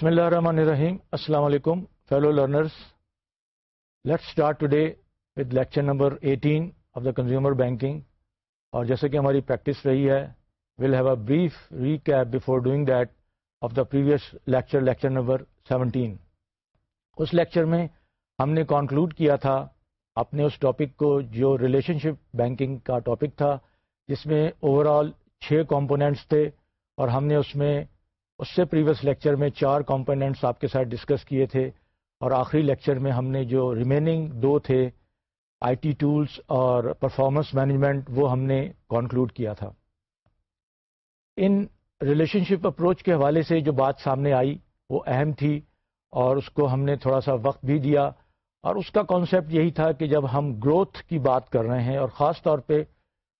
بسم اللہ الرحمن الرحیم۔ السلام علیکم fellow learners let start today with lecture number eighteen of the consumer banking اور جیسے کہ ہماری پریکٹس رہی ہے will have a brief recap before doing that of the previous lecture lecture number seventeen us lecture میں ہم نے conclude کیا تھا اپنے اس ٹاپک کو جو ریلیشن شپ بینکنگ کا ٹاپک تھا، جس میں اوور آل چھ کمپوننٹس تھے اور ہم نے اس میں اس سے پریویس لیکچر میں چار کمپوننٹس آپ کے ساتھ ڈسکس کیے تھے اور آخری لیکچر میں ہم نے جو ریمیننگ دو تھے آئی ٹی ٹولس اور پرفارمنس مینجمنٹ وہ ہم نے کنکلوڈ کیا تھا۔ ان ریلیشن شپ اپروچ کے حوالے سے جو بات سامنے آئی، وہ اہم تھی اور اس کو ہم نے تھوڑا سا وقت بھی دیا۔ اور اس کا کانسیپٹ یہی تھا کہ جب ہم گروتھ کی بات کر رہے ہیں اور خاص طور پہ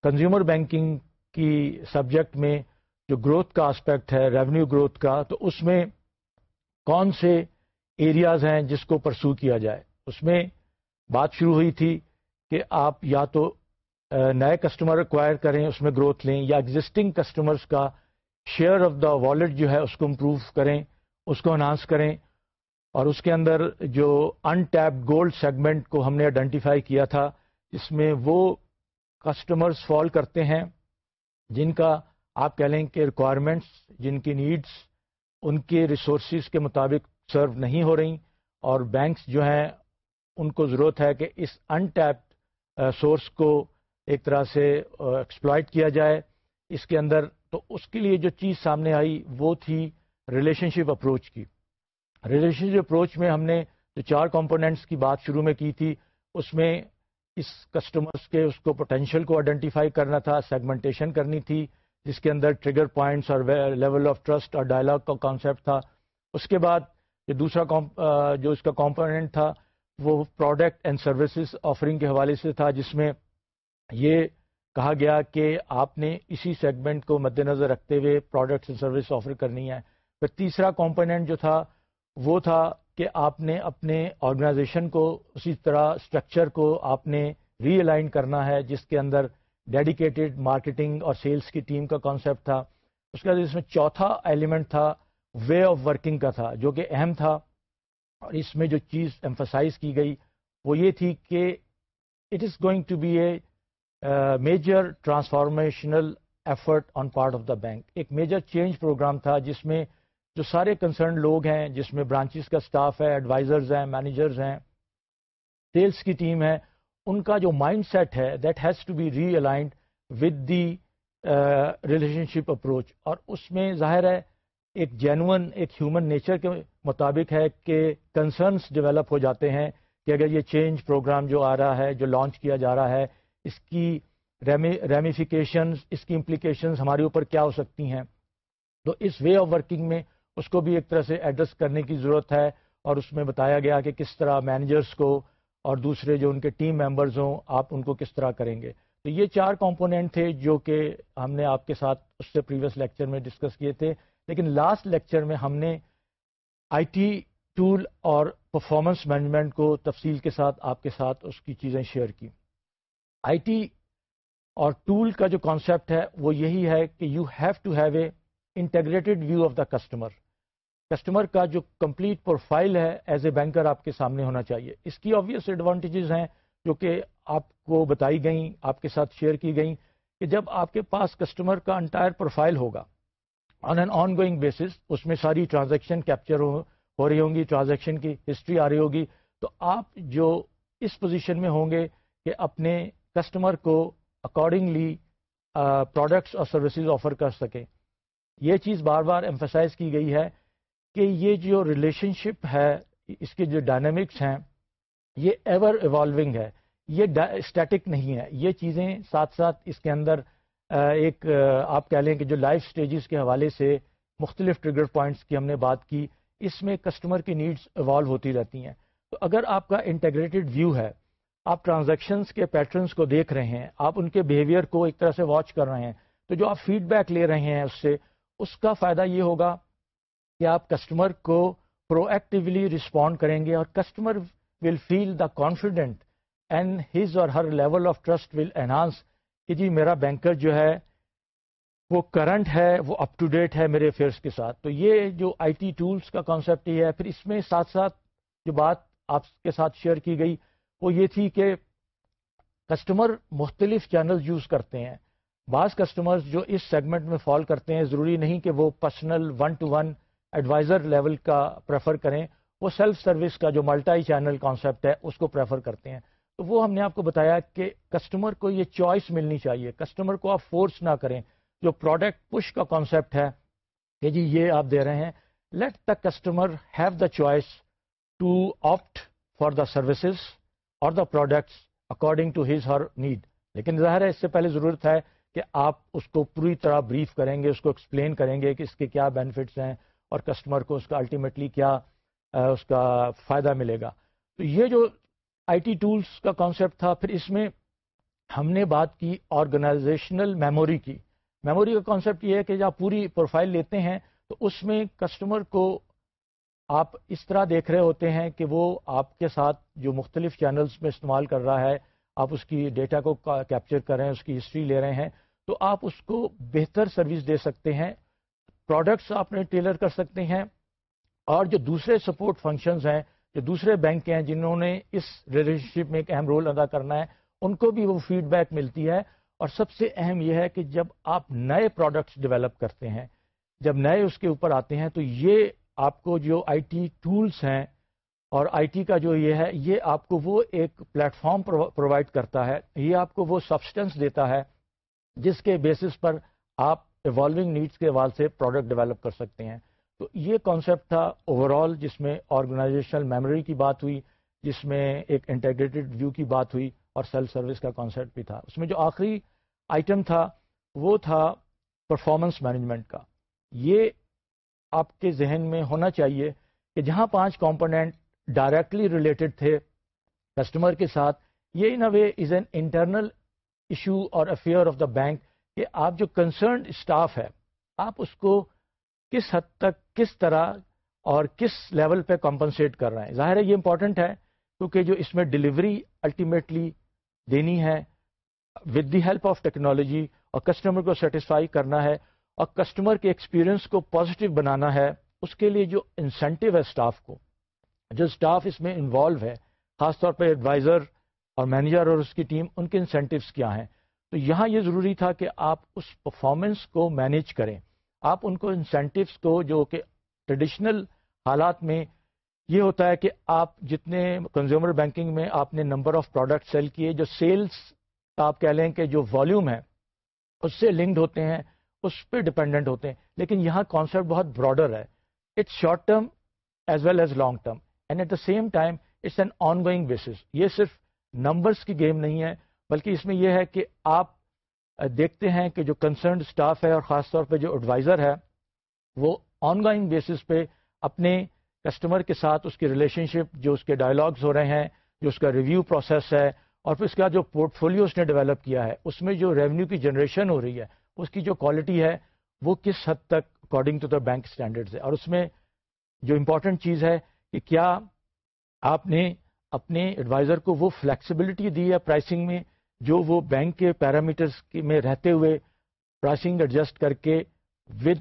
کنزیومر بینکنگ کی سبجیکٹ میں جو گروتھ کا آسپیکٹ ہے ریونیو گروتھ کا، تو اس میں کون سے ایریاز ہیں جس کو پرسو کیا جائے؟ اس میں بات شروع ہوئی تھی کہ آپ یا تو نئے کسٹمر ایکوائر کریں، اس میں گروتھ لیں، یا ایگزٹنگ کسٹمرز کا شیئر آف دا والٹ جو ہے، اس کو امپروو کریں، اس کو انہانس کریں۔ اور اس کے اندر جو ان ٹیپ گولڈ سیگمنٹ کو ہم نے آئیڈینٹیفائی کیا تھا، جس میں وہ کسٹمرز فال کرتے ہیں، جن کا آپ کہہ لیں کہ ریکوائرمنٹس جن کی نیڈس ان کے ریسورسز کے مطابق سرو نہیں ہو رہی اور بینکس جو ہیں ان کو ضرورت ہے کہ اس انٹیپڈ سورس uh, کو ایک طرح سے uh, ایکسپلائٹ کیا جائے۔ اس کے اندر تو اس کے لیے جو چیز سامنے آئی وہ تھی ریلیشن شپ اپروچ کی۔ ریلیشن شپ اپروچ میں ہم نے جو چار کمپوننٹس کی بات شروع میں کی تھی، اس میں اس کسٹمرس کے اس کو پوٹینشیل کو آئیڈینٹیفائی کرنا تھا سیگمنٹیشن کرنی تھی۔ جس کے اندر ٹریگر پوائنٹس اور لیول آف ٹرسٹ اور ڈائلاگ کا کانسیپٹ تھا۔ اس کے بعد جو دوسرا جو اس کا کمپوننٹ تھا، وہ پروڈکٹ اینڈ سروسز آفرنگ کے حوالے سے تھا، جس میں یہ کہا گیا کہ آپ نے اسی سیگمنٹ کو مد نظر رکھتے ہوئے پروڈکٹس اینڈ سروس آفر کرنی ہے۔ پھر تیسرا کمپوننٹ جو تھا، وہ تھا کہ آپ نے اپنے آرگنائزیشن کو، اسی طرح اسٹرکچر کو آپ نے ری الائن کرنا ہے، جس کے اندر ڈیڈیکیٹڈ مارکیٹنگ اور سیلس کی ٹیم کا کانسیپٹ تھا۔ اس کے بعد اس میں چوتھا ایلیمنٹ تھا وے آف ورکنگ کا تھا، جو کہ اہم تھا۔ اور اس میں جو چیز ایمفسائز کی گئی وہ یہ تھی کہ it is going to be a major transformational effort on part of the bank ایک میجر چینج پروگرام تھا جس میں جو سارے کنسرن لوگ ہیں، جس میں برانچز کا اسٹاف ہے ایڈوائزرز ہیں مینیجرز ہیں سیلس کی ٹیم ہے ان کا جو مائنڈ سیٹ ہے that has to be realigned with the relationship approach اور اس میں ظاہر ہے ایک جینون ایک ہیومن نیچر کے مطابق ہے کہ کنسرنس ڈیولپ ہو جاتے ہیں کہ اگر یہ چینج پروگرام جو آ رہا ہے، جو لانچ کیا جا رہا ہے، اس کی ریمیفیکیشنز اس کی امپلیکیشنز ہمارے اوپر کیا ہو سکتی ہیں؟ تو اس وے آف ورکنگ میں اس کو بھی ایک طرح سے ایڈریس کرنے کی ضرورت ہے اور اس میں بتایا گیا کہ کس طرح مینیجرس کو اور دوسرے جو ان کے ٹیم ممبرز ہوں، آپ ان کو کس طرح کریں گے؟ تو یہ چار کمپوننٹ تھے جو کہ ہم نے آپ کے ساتھ اس سے پریویس لیکچر میں ڈسکس کیے تھے۔ لیکن لاسٹ لیکچر میں ہم نے آئی ٹی ٹول اور پرفارمنس مینجمنٹ کو تفصیل کے ساتھ آپ کے ساتھ اس کی چیزیں شیئر کی۔ آئی ٹی اور ٹول کا جو کانسیپٹ ہے، وہ یہی ہے کہ you have to have a integrated view of the customer customer کا جو کمپلیٹ پروفائل ہے ایز اے بینکر آپ کے سامنے ہونا چاہیے۔ اس کی آبویس ایڈوانٹیجز ہیں جو کہ آپ کو بتائی گئیں، آپ کے ساتھ شیئر کی گئیں کہ جب آپ کے پاس کسٹمر کا انٹائر پروفائل ہوگا on an ongoing basis اس میں ساری ٹرانزیکشن کیپچر ہو رہی ہوں گی ٹرانزیکشن کی ہسٹری آ رہی ہوگی، تو آپ جو اس پوزیشن میں ہوں گے کہ اپنے کسٹمر کو اکارڈنگلی پروڈکٹس اور سروسز آفر کر سکیں۔ یہ چیز بار بار ایمفسائز کی گئی ہے۔ کہ یہ جو ریلیشن شپ ہے، اس کے جو ڈائنامکس ہیں، یہ ایور ایوالونگ ہے، یہ اسٹیٹک نہیں ہے۔ یہ چیزیں ساتھ ساتھ اس کے اندر ایک آپ کہہ لیں کہ جو لائف سٹیجز کے حوالے سے مختلف ٹریگر پوائنٹس کی ہم نے بات کی، اس میں کسٹمر کی نیڈس ایوالو ہوتی رہتی ہیں۔ تو اگر آپ کا انٹیگریٹڈ ویو ہے، آپ ٹرانزیکشنس کے پیٹرنس کو دیکھ رہے ہیں، آپ ان کے بیہیویئر کو ایک طرح سے واچ کر رہے ہیں، تو جو آپ فیڈ بیک لے رہے ہیں اس سے، اس کا فائدہ یہ ہوگا کہ آپ کسٹمر کو پرو ایکٹیولی رسپونڈ کریں گے اور customer will feel the confident and his or her level of trust will enhance کہ جی میرا بینکر جو ہے، وہ کرنٹ ہے، وہ اپ ٹو ڈیٹ ہے میرے افیئرس کے ساتھ۔ تو یہ جو آئی ٹی ٹولس کا کانسیپٹ یہ ہے، پھر اس میں ساتھ ساتھ جو بات آپ کے ساتھ شیئر کی گئی، وہ یہ تھی کہ کسٹمر مختلف چینل یوز کرتے ہیں۔ بعض کسٹمرز جو اس سیگمنٹ میں فال کرتے ہیں، ضروری نہیں کہ وہ personal one to one adviser level کا پریفر کریں، وہ سیلف سروس کا جو ملٹائی چینل کانسیپٹ ہے، اس کو پریفر کرتے ہیں۔ تو وہ ہم نے آپ کو بتایا کہ کسٹمر کو یہ چوائس ملنی چاہیے۔ کسٹمر کو آپ فورس نہ کریں۔ جو پروڈکٹ پش کا کانسیپٹ ہے کہ جی یہ آپ دے رہے ہیں let the customer have the choice to opt for the services اور the products according to his her need لیکن ظاہر ہے، اس سے پہلے ضرورت ہے کہ آپ اس کو پوری طرح بریف کریں گے، اس کو ایکسپلین کریں گے کہ اس کے کیا بینیفٹس ہیں۔ اور کسٹمر کو اس کا الٹیمیٹلی کیا اس کا فائدہ ملے گا۔ تو یہ جو آئی ٹی ٹولس کا کانسیپٹ تھا، پھر اس میں ہم نے بات کی آرگنائزیشنل میموری کی۔ میموری کا کانسیپٹ یہ ہے کہ جب پوری پروفائل لیتے ہیں، تو اس میں کسٹمر کو آپ اس طرح دیکھ رہے ہوتے ہیں کہ وہ آپ کے ساتھ جو مختلف چینلز میں استعمال کر رہا ہے، آپ اس کی ڈیٹا کو کیپچر کر رہے ہیں، اس کی ہسٹری لے رہے ہیں، تو آپ اس کو بہتر سروس دے سکتے ہیں۔ پروڈکٹس آپ نے ٹیلر کر سکتے ہیں اور جو دوسرے سپورٹ فنکشنز ہیں، جو دوسرے بینک ہیں جنہوں نے اس ریلیشن شپ میں ایک اہم رول ادا کرنا ہے، ان کو بھی وہ فیڈ بیک ملتی ہے۔ اور سب سے اہم یہ ہے کہ جب آپ نئے پروڈکٹس ڈیولپ کرتے ہیں، جب نئے اس کے اوپر آتے ہیں، تو یہ آپ کو جو آئی ٹی ٹولس ہیں اور آئی ٹی کا جو یہ ہے، یہ آپ کو وہ ایک پلیٹ فارم پرووائڈ کرتا ہے۔ یہ آپ کو وہ سبسٹنس دیتا ہے جس کے بیسس پر آپ ایوالونگ نیڈس کے حوالے سے پروڈکٹ ڈیولپ کر سکتے ہیں۔ تو یہ کانسیپٹ تھا اوور آل جس میں آرگنائزیشنل میموری کی بات ہوئی، جس میں ایک انٹیگریٹڈ ویو کی بات ہوئی اور سیلف سروس کا کانسیپٹ بھی تھا۔ اس میں جو آخری آئٹم تھا، وہ تھا پرفارمنس مینجمنٹ کا۔ یہ آپ کے ذہن میں ہونا چاہیے کہ جہاں پانچ کمپوننٹ ڈائریکٹلی ریلیٹڈ تھے کسٹمر کے ساتھ، یہ in a way is an internal issue اور افیئر آف دا بینک کہ آپ جو کنسرنڈ اسٹاف ہے آپ اس کو کس حد تک کس طرح اور کس لیول پہ کمپنسیٹ کر رہے ہیں؟ ظاہر ہے یہ امپورٹنٹ ہے کیونکہ جو اس میں ڈلیوری الٹیمیٹلی دینی ہے with the help of technology اور کسٹمر کو سیٹسفائی کرنا ہے اور کسٹمر کے ایکسپیرئنس کو پازیٹیو بنانا ہے، اس کے لیے جو انسینٹیو ہے اسٹاف کو، جو اسٹاف اس میں انوالو ہے، خاص طور پہ ایڈوائزر اور مینیجر اور اس کی ٹیم ان کے انسینٹیوس کیا ہیں؟ تو یہاں یہ ضروری تھا کہ آپ اس پرفارمنس کو مینیج کریں۔ آپ ان کو انسینٹیوس کو جو کہ ٹریڈیشنل حالات میں یہ ہوتا ہے کہ آپ جتنے کنزیومر بینکنگ میں آپ نے نمبر آف پروڈکٹ سیل کیے، جو سیلس آپ کہہ لیں کہ جو والیوم ہے، اس سے لنکڈ ہوتے ہیں، اس پہ ڈپینڈنٹ ہوتے ہیں۔ لیکن یہاں کانسیپٹ بہت براڈر ہے۔ It's short term as well as long term and at the same time it's an ongoing basis یہ صرف نمبرس کی گیم نہیں ہے۔ بلکہ اس میں یہ ہے کہ آپ دیکھتے ہیں کہ جو کنسرنڈ اسٹاف ہے اور خاص طور پہ جو ایڈوائزر ہے، وہ آن گوئنگ بیسس پہ اپنے کسٹمر کے ساتھ اس کی ریلیشن شپ جو اس کے ڈائلاگز ہو رہے ہیں، جو اس کا ریویو پروسیس ہے، اور پھر اس کا جو پورٹ فولیو اس نے ڈیولپ کیا ہے، اس میں جو ریونیو کی جنریشن ہو رہی ہے، اس کی جو کوالٹی ہے، وہ کس حد تک according to the bank standards ہے؟ اور اس میں جو امپورٹنٹ چیز ہے کہ کیا آپ نے اپنے ایڈوائزر کو وہ فلیکسیبلٹی دی ہے پرائسنگ میں جو وہ بینک کے پیرامیٹرس میں رہتے ہوئے پرائسنگ ایڈجسٹ کر کے with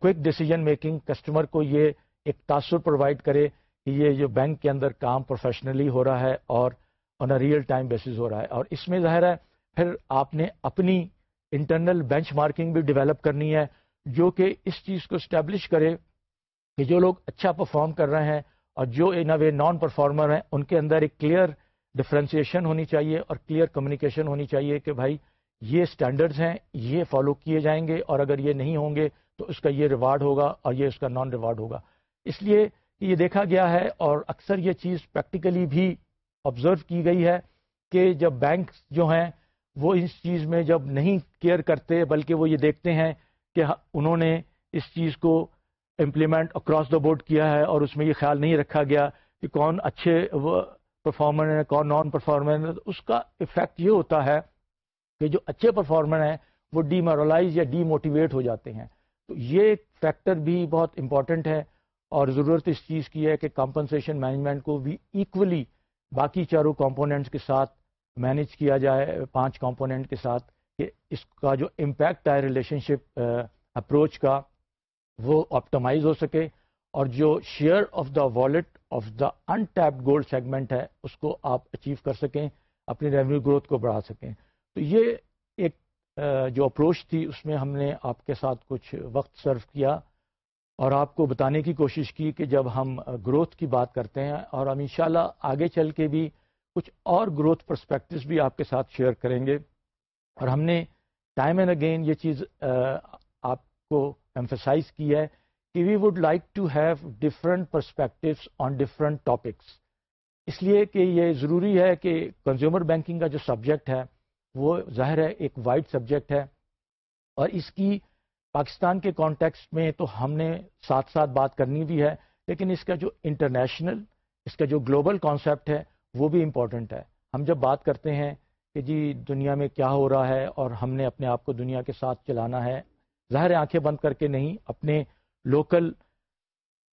quick decision making customer کو یہ ایک تاثر پرووائڈ کرے کہ یہ جو بینک کے اندر کام پروفیشنلی ہو رہا ہے اور on a real time basis ہو رہا ہے۔ اور اس میں ظاہر ہے، پھر آپ نے اپنی انٹرنل بینچ مارکنگ بھی ڈیولپ کرنی ہے جو کہ اس چیز کو اسٹیبلش کرے کہ جو لوگ اچھا پرفارم کر رہے ہیں اور جو ان وے نان پرفارمر ہیں، ان کے اندر ایک کلیئر ڈفرینسیشن ہونی چاہیے اور کلیئر کمیونیکیشن ہونی چاہیے کہ بھائی یہ اسٹینڈرڈز ہیں، یہ فالو کیے جائیں گے اور اگر یہ نہیں ہوں گے تو اس کا یہ ریوارڈ ہوگا اور یہ اس کا نان ریوارڈ ہوگا۔ اس لیے یہ دیکھا گیا ہے اور اکثر یہ چیز پریکٹیکلی بھی آبزرو کی گئی ہے کہ جب بینک جو ہیں وہ اس چیز میں جب نہیں کیئر کرتے بلکہ وہ یہ دیکھتے ہیں کہ انہوں نے اس چیز کو امپلیمنٹ اکراس دا بورڈ کیا ہے اور اس میں یہ خیال نہیں رکھا گیا کہ کون اچھے پرفارمر ہیں، کون نان پرفارمر ہیں اس کا افیکٹ یہ ہوتا ہے کہ جو اچھے پرفارمر ہیں، وہ ڈی مورلائز یا ڈی موٹیویٹ ہو جاتے ہیں۔ تو یہ فیکٹر بھی بہت امپورٹنٹ ہے اور ضرورت اس چیز کی ہے کہ کمپنسیشن مینجمنٹ کو بھی ایکولی باقی چاروں کمپوننٹس کے ساتھ مینج کیا جائے، پانچ کمپوننٹ کے ساتھ کہ اس کا جو امپیکٹ ہے ریلیشن شپ اپروچ کا، وہ آپٹمائز ہو سکے اور جو share of the wallet of the untapped gold segment ہے، اس کو آپ اچیو کر سکیں، اپنی ریونیو گروتھ کو بڑھا سکیں۔ تو یہ ایک جو اپروچ تھی، اس میں ہم نے آپ کے ساتھ کچھ وقت سرو کیا اور آپ کو بتانے کی کوشش کی کہ جب ہم گروتھ کی بات کرتے ہیں اور ہم انشاءاللہ آگے چل کے بھی کچھ اور گروتھ پرسپیکٹوز بھی آپ کے ساتھ شیئر کریں گے۔ اور ہم نے ٹائم اینڈ اگین یہ چیز آپ کو ایمفسائز کی ہے کہ we would like to have different perspectives on different topics اس لیے کہ یہ ضروری ہے کہ کنزیومر بینکنگ کا جو سبجیکٹ ہے، وہ ظاہر ہے ایک وائڈ سبجیکٹ ہے۔ اور اس کی پاکستان کے کانٹیکس میں تو ہم نے ساتھ ساتھ بات کرنی بھی ہے، لیکن اس کا جو انٹرنیشنل اس کا جو گلوبل کانسیپٹ ہے، وہ بھی امپورٹنٹ ہے۔ ہم جب بات کرتے ہیں کہ جی دنیا میں کیا ہو رہا ہے اور ہم نے اپنے آپ کو دنیا کے ساتھ چلانا ہے، ظاہر آنکھیں بند کر کے نہیں، اپنے لوکل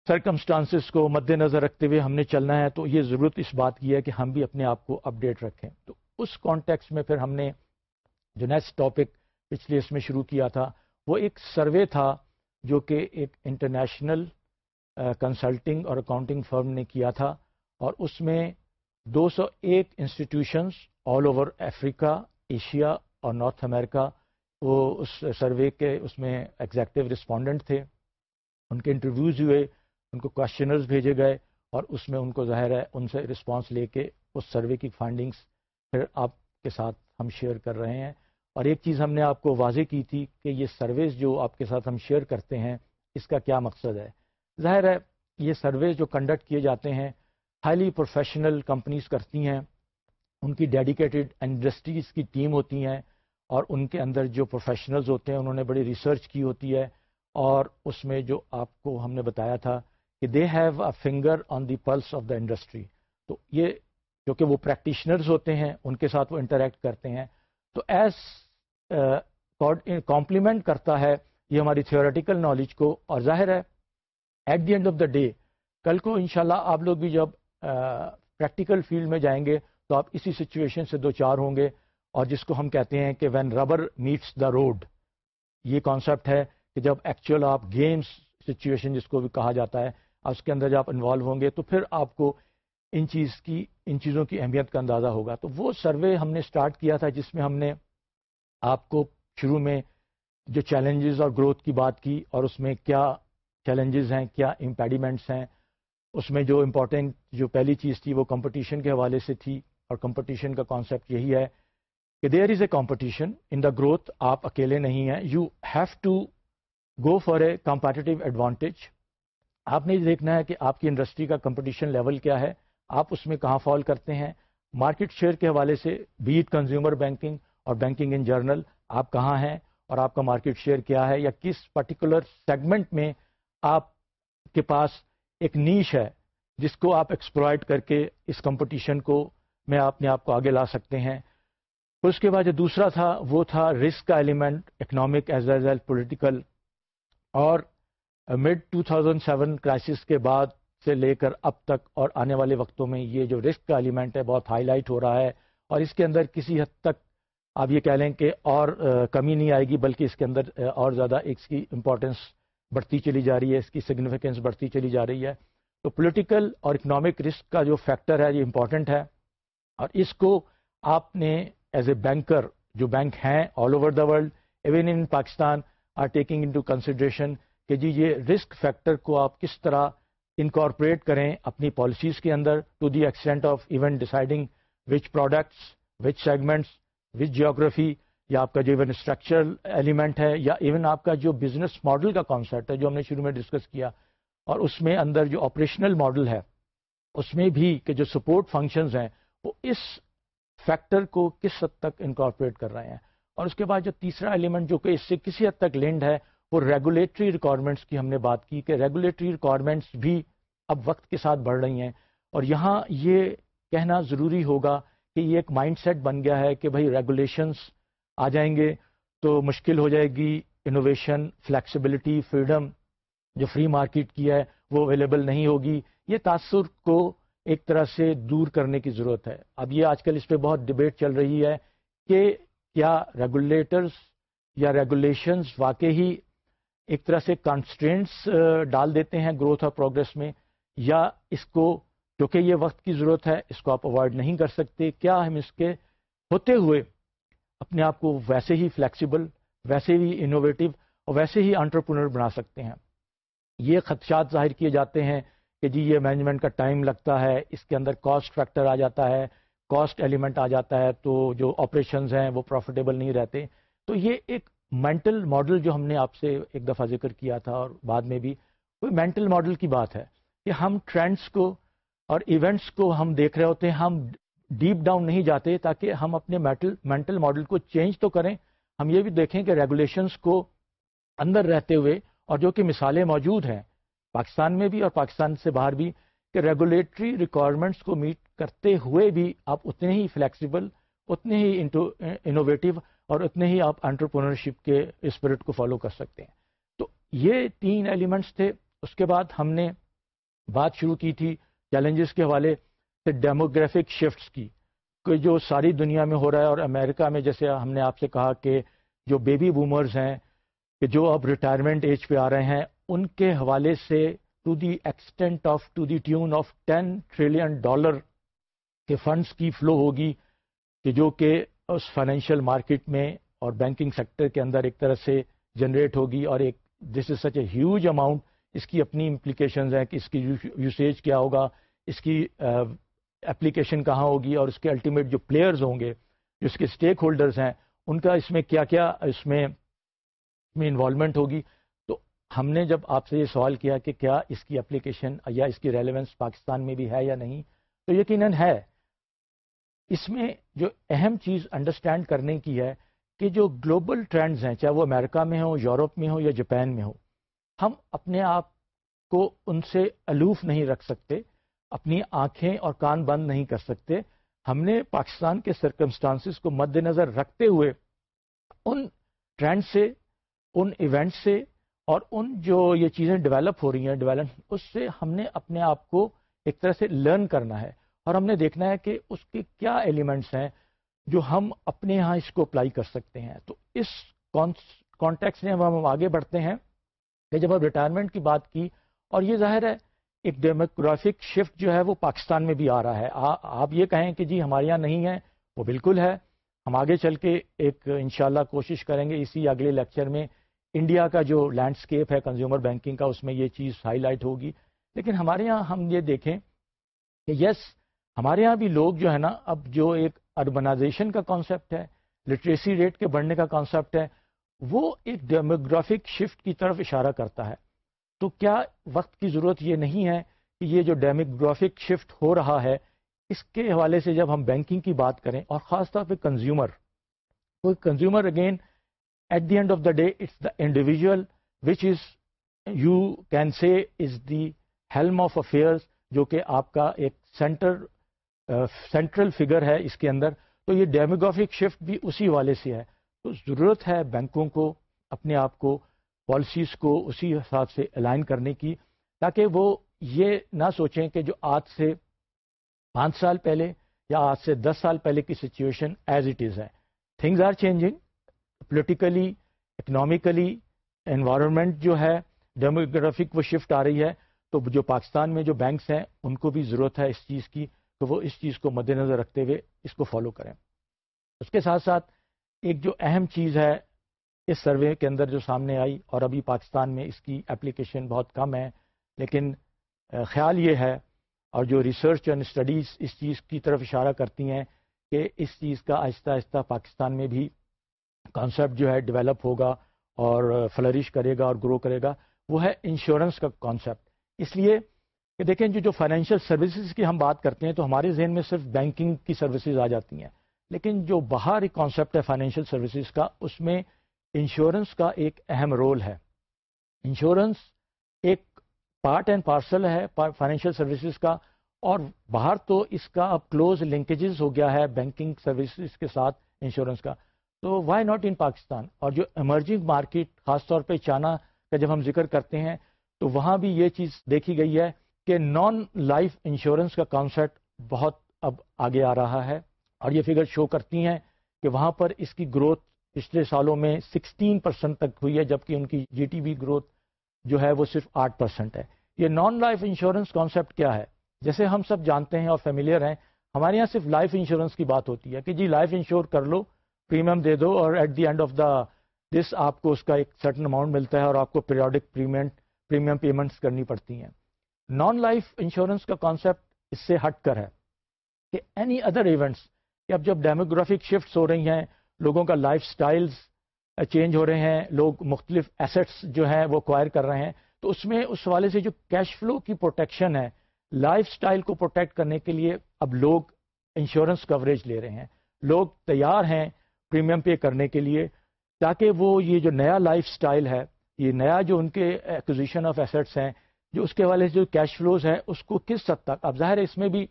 سرکمسٹانسز کو مد نظر رکھتے ہوئے ہم نے چلنا ہے، تو یہ ضرورت اس بات کی ہے کہ ہم بھی اپنے آپ کو اپڈیٹ رکھیں۔ تو اس کانٹیکس میں پھر ہم نے جو نیکسٹ ٹاپک پچھلے اس میں شروع کیا تھا، وہ ایک سروے تھا جو کہ ایک انٹرنیشنل کنسلٹنگ اور اکاؤنٹنگ فرم نے کیا تھا۔ اور اس میں دو سو ایک institutions all over Africa Asia اور نارتھ امریکہ وہ اس سروے کے اس میں ایگزیکٹو رسپونڈنٹ تھے۔ ان کے انٹرویوز ہوئے، ان کو کوشچنرز بھیجے گئے اور اس میں ان کو ظاہر ہے، ان سے رسپانس لے کے اس سروے کی فائنڈنگس پھر آپ کے ساتھ ہم شیئر کر رہے ہیں۔ اور ایک چیز ہم نے آپ کو واضح کی تھی کہ یہ سرویز جو آپ کے ساتھ ہم شیئر کرتے ہیں، اس کا کیا مقصد ہے؟ ظاہر ہے، یہ سرویز جو کنڈکٹ کیے جاتے ہیں ہائیلی پروفیشنل کمپنیز کرتی ہیں۔ ان کی ڈیڈیکیٹڈ انڈسٹریز کی ٹیم ہوتی ہیں اور ان کے اندر جو پروفیشنلز ہوتے ہیں، انہوں نے بڑی ریسرچ کی ہوتی ہے۔ اور اس میں جو آپ کو ہم نے بتایا تھا کہ they have a finger on the pulse of the industry تو یہ جو کہ وہ پریکٹیشنرز ہوتے ہیں، ان کے ساتھ وہ انٹریکٹ کرتے ہیں۔ تو ایز uh, کمپلیمنٹ کرتا ہے یہ ہماری تھیوریٹیکل نالج کو، اور ظاہر ہے at the end of the day کل کو انشاءاللہ آپ لوگ بھی جب uh, پریکٹیکل فیلڈ میں جائیں گے تو آپ اسی سچویشن سے دو چار ہوں گے۔ اور جس کو ہم کہتے ہیں کہ when rubber meets the road یہ کانسیپٹ ہے۔ کہ جب ایکچوئل آپ گیمس سچویشن جس کو بھی کہا جاتا ہے اس کے اندر جب آپ انوالو ہوں گے تو پھر آپ کو ان چیز کی، ان چیزوں کی اہمیت کا اندازہ ہوگا۔ تو وہ سروے ہم نے اسٹارٹ کیا تھا جس میں ہم نے آپ کو شروع میں جو چیلنجز اور گروتھ کی بات کی اور اس میں کیا چیلنجز ہیں، کیا امپیڈیمنٹس ہیں، اس میں جو امپورٹنٹ جو پہلی چیز تھی وہ کمپٹیشن کے حوالے سے تھی اور کمپٹیشن کا کانسیپٹ یہی ہے کہ دیر از a competition in the growth آپ اکیلے نہیں ہیں۔ You have to go for a competitive advantage آپ نے دیکھنا ہے کہ آپ کی انڈسٹری کا کمپٹیشن لیول کیا ہے۔ آپ اس میں کہاں فال کرتے ہیں۔ مارکیٹ شیئر کے حوالے سے بیٹ کنزیومر بینکنگ اور بینکنگ ان جرنل آپ کہاں ہیں اور آپ کا مارکیٹ شیئر کیا ہے یا کس پرٹیکولر سیگمنٹ میں آپ کے پاس ایک نیش ہے جس کو آپ ایکسپلائٹ کر کے اس کمپٹیشن کو میں اپنے آپ کو آگے لا سکتے ہیں۔ اس کے بعد جو دوسرا تھا، وہ تھا رسک کا element economic as well as political اور mid two thousand seven crisis کے بعد سے لے کر اب تک اور آنے والے وقتوں میں یہ جو رسک کا ایلیمنٹ ہے بہت ہائی لائٹ ہو رہا ہے اور اس کے اندر کسی حد تک آپ یہ کہہ لیں کہ اور کمی نہیں آئے گی بلکہ اس کے اندر اور زیادہ اس کی امپورٹنس بڑھتی چلی جا رہی ہے، اس کی سگنیفیکینس بڑھتی چلی جا رہی ہے۔ تو پولیٹیکل اور اکنامک رسک کا جو فیکٹر ہے، یہ امپورٹنٹ ہے اور اس کو آپ نے ایز اے بینکر جو بینک ہیں all over the world even in Pakistan are taking into consideration کہ جی یہ رسک فیکٹر کو آپ کس طرح انکارپوریٹ کریں اپنی پالیسیز کے اندر to the extent of even deciding which products which segments which geography یا آپ کا جو ایون اسٹرکچرل ایلیمنٹ ہے یا ایون آپ کا جو بزنس ماڈل کا کانسیپٹ ہے جو ہم نے شروع میں ڈسکس کیا اور اس میں اندر جو آپریشنل ماڈل ہے، اس میں بھی کہ جو سپورٹ فنکشنز ہیں، وہ اس فیکٹر کو کس حد تک انکارپوریٹ کر رہے ہیں۔ اور اس کے بعد جو تیسرا ایلیمنٹ جو کہ اس سے کسی حد تک لینڈ ہے، وہ ریگولیٹری ریکوائرمنٹس کی ہم نے بات کی کہ ریگولیٹری ریکوائرمنٹس بھی اب وقت کے ساتھ بڑھ رہی ہیں۔ اور یہاں یہ کہنا ضروری ہوگا کہ یہ ایک مائنڈ سیٹ بن گیا ہے کہ بھائی ریگولیشنس آ جائیں گے تو مشکل ہو جائے گی۔ انوویشن فلیکسیبلٹی فریڈم جو فری مارکیٹ کی ہے، وہ اویلیبل نہیں ہوگی۔ یہ تاثر کو ایک طرح سے دور کرنے کی ضرورت ہے۔ اب یہ آج کل اس پہ بہت ڈبیٹ چل رہی ہے کہ کیا ریگولیٹرز یا ریگولیشنز واقع ہی ایک طرح سے کانسٹینٹس ڈال دیتے ہیں گروتھ اور پروگرس میں؟ یا اس کو کیونکہ یہ وقت کی ضرورت ہے، اس کو آپ اوائڈ نہیں کر سکتے؟ کیا ہم اس کے ہوتے ہوئے اپنے آپ کو ویسے ہی فلیکسیبل ویسے ہی انوویٹو اور ویسے ہی انٹرپرونر بنا سکتے ہیں؟ یہ خدشات ظاہر کیے جاتے ہیں کہ جی یہ مینجمنٹ کا ٹائم لگتا ہے، اس کے اندر کاسٹ فیکٹر آ جاتا ہے کاسٹ ایلیمنٹ آ جاتا ہے تو جو آپریشنز ہیں وہ پروفیٹیبل نہیں رہتے۔ تو یہ ایک مینٹل ماڈل جو ہم نے آپ سے ایک دفعہ ذکر کیا تھا اور بعد میں بھی کوئی مینٹل ماڈل کی بات ہے کہ ہم ٹرینڈس کو اور ایونٹس کو ہم دیکھ رہے ہوتے ہیں، ہم ڈیپ ڈاؤن نہیں جاتے تاکہ ہم اپنے مینٹل ماڈل کو چینج تو کریں۔ ہم یہ بھی دیکھیں کہ ریگولیشنس کو اندر رہتے ہوئے اور جو کہ مثالیں موجود ہیں، پاکستان میں بھی اور پاکستان سے باہر بھی، کہ ریگولیٹری ریکوائرمنٹس کو میٹ کرتے ہوئے بھی آپ اتنے ہی فلیکسیبل اتنے ہی انوویٹو اور اتنے ہی آپ انٹرپرونرشپ کے اسپرٹ کو فالو کر سکتے ہیں۔ تو یہ تین ایلیمنٹس تھے۔ اس کے بعد ہم نے بات شروع کی تھی چیلنجز کے حوالے سے ڈیموگرافک شفٹس کی، کہ جو ساری دنیا میں ہو رہا ہے اور امریکہ میں، جیسے ہم نے آپ سے کہا کہ جو بیبی بومرز ہیں، کہ جو اب ریٹائرمنٹ ایج پہ آ رہے ہیں، ان کے حوالے سے to the extent of to the tune of ten trillion dollar کے فنڈس کی فلو ہوگی کہ جو کہ اس فائنینشیل مارکیٹ میں اور بینکنگ سیکٹر کے اندر ایک طرح سے جنریٹ ہوگی اور ایک دس از سچ اے ہیوج اماؤنٹ، اس کی اپنی امپلیکیشنز ہیں کہ اس کی یوسیج کیا ہوگا، اس کی اپلیکیشن کہاں ہوگی اور اس کے الٹیمیٹ جو پلیئرز ہوں گے، جو اس کے اسٹیک ہولڈرز ہیں، ان کا اس میں کیا کیا، اس میں میں انوالومنٹ ہوگی۔ تو ہم نے جب آپ سے یہ سوال کیا کہ کیا اس کی اپلیکیشن یا اس کی ریلیونس پاکستان میں بھی ہے یا نہیں، تو یقیناً ہے۔ اس میں جو اہم چیز انڈرسٹینڈ کرنے کی ہے کہ جو گلوبل ٹرینڈز ہیں، چاہے وہ امریکہ میں ہوں، یورپ میں ہوں یا جاپان میں ہوں، ہم اپنے آپ کو ان سے الوف نہیں رکھ سکتے، اپنی آنکھیں اور کان بند نہیں کر سکتے۔ ہم نے پاکستان کے سرکمسٹانسز کو مد نظر رکھتے ہوئے ان ٹرینڈ سے، ان ایونٹ سے اور ان جو یہ چیزیں ڈیولپ ہو رہی ہیں ڈیولپ اس سے ہم نے اپنے آپ کو ایک طرح سے لرن کرنا ہے۔ اور ہم نے دیکھنا ہے کہ اس کے کیا ایلیمنٹس ہیں جو ہم اپنے یہاں اس کو اپلائی کر سکتے ہیں۔ تو اس کانٹیکس میں ہم آگے بڑھتے ہیں کہ جب ہم ریٹائرمنٹ کی بات کی اور یہ ظاہر ہے ایک ڈیموگرافک شفٹ جو ہے وہ پاکستان میں بھی آ رہا ہے۔ آپ یہ کہیں کہ جی ہمارے یہاں نہیں ہے، وہ بالکل ہے۔ ہم آگے چل کے ایک انشاءاللہ کوشش کریں گے اسی اگلے لیکچر میں انڈیا کا جو لینڈسکیپ ہے کنزیومر بینکنگ کا، اس میں یہ چیز ہائی لائٹ ہوگی۔ لیکن ہمارے یہاں ہم یہ دیکھیں کہ یس ہمارے یہاں بھی لوگ جو ہے نا، اب جو ایک اربنائزیشن کا کانسیپٹ ہے لٹریسی ریٹ کے بڑھنے کا کانسیپٹ ہے، وہ ایک ڈیموگرافک شفٹ کی طرف اشارہ کرتا ہے۔ تو کیا وقت کی ضرورت یہ نہیں ہے کہ یہ جو ڈیموگرافک شفٹ ہو رہا ہے، اس کے حوالے سے جب ہم بینکنگ کی بات کریں، اور خاص طور پہ کنزیومر کوئی consumer again at the end of the day it's the individual which is you can say is the helm of affairs جو کہ آپ کا ایک سینٹر سینٹرل فگر ہے اس کے اندر، تو یہ ڈیموگرافک شفٹ بھی اسی والے سے ہے۔ تو ضرورت ہے بینکوں کو، اپنے آپ کو پالیسیز کو اسی حساب سے الائن کرنے کی، تاکہ وہ یہ نہ سوچیں کہ جو آج سے پانچ سال پہلے یا آج سے دس سال پہلے کی سچویشن ایز اٹ از ہے۔ Things are changing politically economically environment جو ہے ڈیموگرافک وہ شفٹ آ رہی ہے۔ تو جو پاکستان میں جو بینکس ہیں، ان کو بھی ضرورت ہے اس چیز کی۔ کہ وہ اس چیز کو مد نظر رکھتے ہوئے اس کو فالو کریں۔ اس کے ساتھ ساتھ ایک جو اہم چیز ہے، اس سروے کے اندر جو سامنے آئی، اور ابھی پاکستان میں اس کی اپلیکیشن بہت کم ہے، لیکن خیال یہ ہے، اور جو ریسرچ اینڈ اسٹڈیز اس چیز کی طرف اشارہ کرتی ہیں کہ اس چیز کا آہستہ آہستہ پاکستان میں بھی کانسیپٹ جو ہے ڈیولپ ہوگا، اور فلرش کرے گا اور گرو کرے گا۔ وہ ہے انشورنس کا کانسیپٹ اس لیے کہ دیکھیں جو جو فائنینشیل سروسز کی ہم بات کرتے ہیں تو ہمارے ذہن میں صرف بینکنگ کی سروسز آ جاتی ہیں۔ لیکن جو باہر ایک کانسیپٹ ہے فائنینشیل سروسز کا، اس میں انشورنس کا ایک اہم رول ہے۔ انشورنس ایک پارٹ اینڈ پارسل ہے فائنینشیل سروسز کا، اور باہر تو اس کا اب کلوز لنکیجز ہو گیا ہے بینکنگ سروسز کے ساتھ انشورنس کا۔ تو وائی ناٹ ان پاکستان اور جو ایمرجنگ مارکیٹ خاص طور پہ چائنا کا جب ہم ذکر کرتے ہیں تو وہاں بھی یہ چیز دیکھی گئی ہے۔ کہ نان لائف انشورنس کا کانسیپٹ بہت اب آگے آ رہا ہے اور یہ فگر شو کرتی ہیں کہ وہاں پر اس کی گروتھ پچھلے سالوں میں سکسٹین پرسنٹ تک ہوئی ہے، جبکہ ان کی جی ٹی بی گروتھ جو ہے وہ صرف آٹھ پرسنٹ ہے۔ یہ نان لائف انشورنس کانسیپٹ کیا ہے؟ جیسے ہم سب جانتے ہیں اور فیملیئر ہیں، ہمارے یہاں صرف لائف انشورنس کی بات ہوتی ہے کہ جی لائف انشور کر لو پریمیم دے دو اور at the end of the this آپ کو اس کا ایک سرٹن اماؤنٹ ملتا ہے اور آپ کو پیریوڈک پریمنٹ پریمیم پیمنٹس کرنی پڑتی ہیں۔ نان لائف انشورنس کا کانسیپٹ اس سے ہٹ کر ہے کہ اینی ادر ایونٹس کہ اب جب ڈیموگرافک شفٹس ہو رہی ہیں، لوگوں کا لائف سٹائلز چینج ہو رہے ہیں، لوگ مختلف ایسٹس جو ہیں وہ کوائر کر رہے ہیں، تو اس میں اس حوالے سے جو کیش فلو کی پروٹیکشن ہے لائف سٹائل کو پروٹیکٹ کرنے کے لیے اب لوگ انشورنس کوریج لے رہے ہیں۔ لوگ تیار ہیں پریمیم پے کرنے کے لیے، تاکہ وہ یہ جو نیا لائف سٹائل ہے، یہ نیا جو ان کے ایکوزیشن آف ایسٹس ہیں جو اس کے والے جو کیش فلوز ہیں، اس کو کس حد تک؟ اب ظاہر ہے اس میں بھی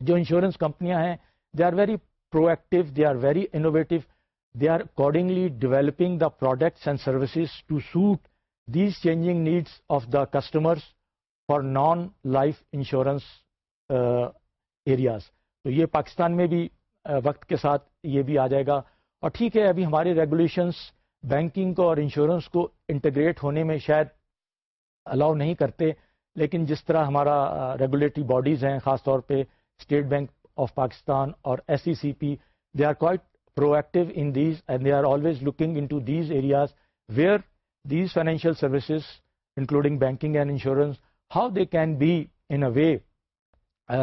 جو انشورنس کمپنیاں ہیں they are very proactive they are very innovative they are accordingly developing the products and services to suit these changing needs of the customers for non life insurance areas تو یہ پاکستان میں بھی uh, وقت کے ساتھ یہ بھی آ جائے گا۔ اور ٹھیک ہے، ابھی ہمارے ریگولیشنس بینکنگ کو اور انشورنس کو انٹیگریٹ ہونے میں شاید الاؤ نہیں کرتے، لیکن جس طرح ہمارا ریگولیٹری باڈیز ہیں، خاص طور پہ اسٹیٹ بینک آف پاکستان اور S C C P they are quite proactive in these and they are always looking into these areas where these financial services including banking and insurance how they can be in a way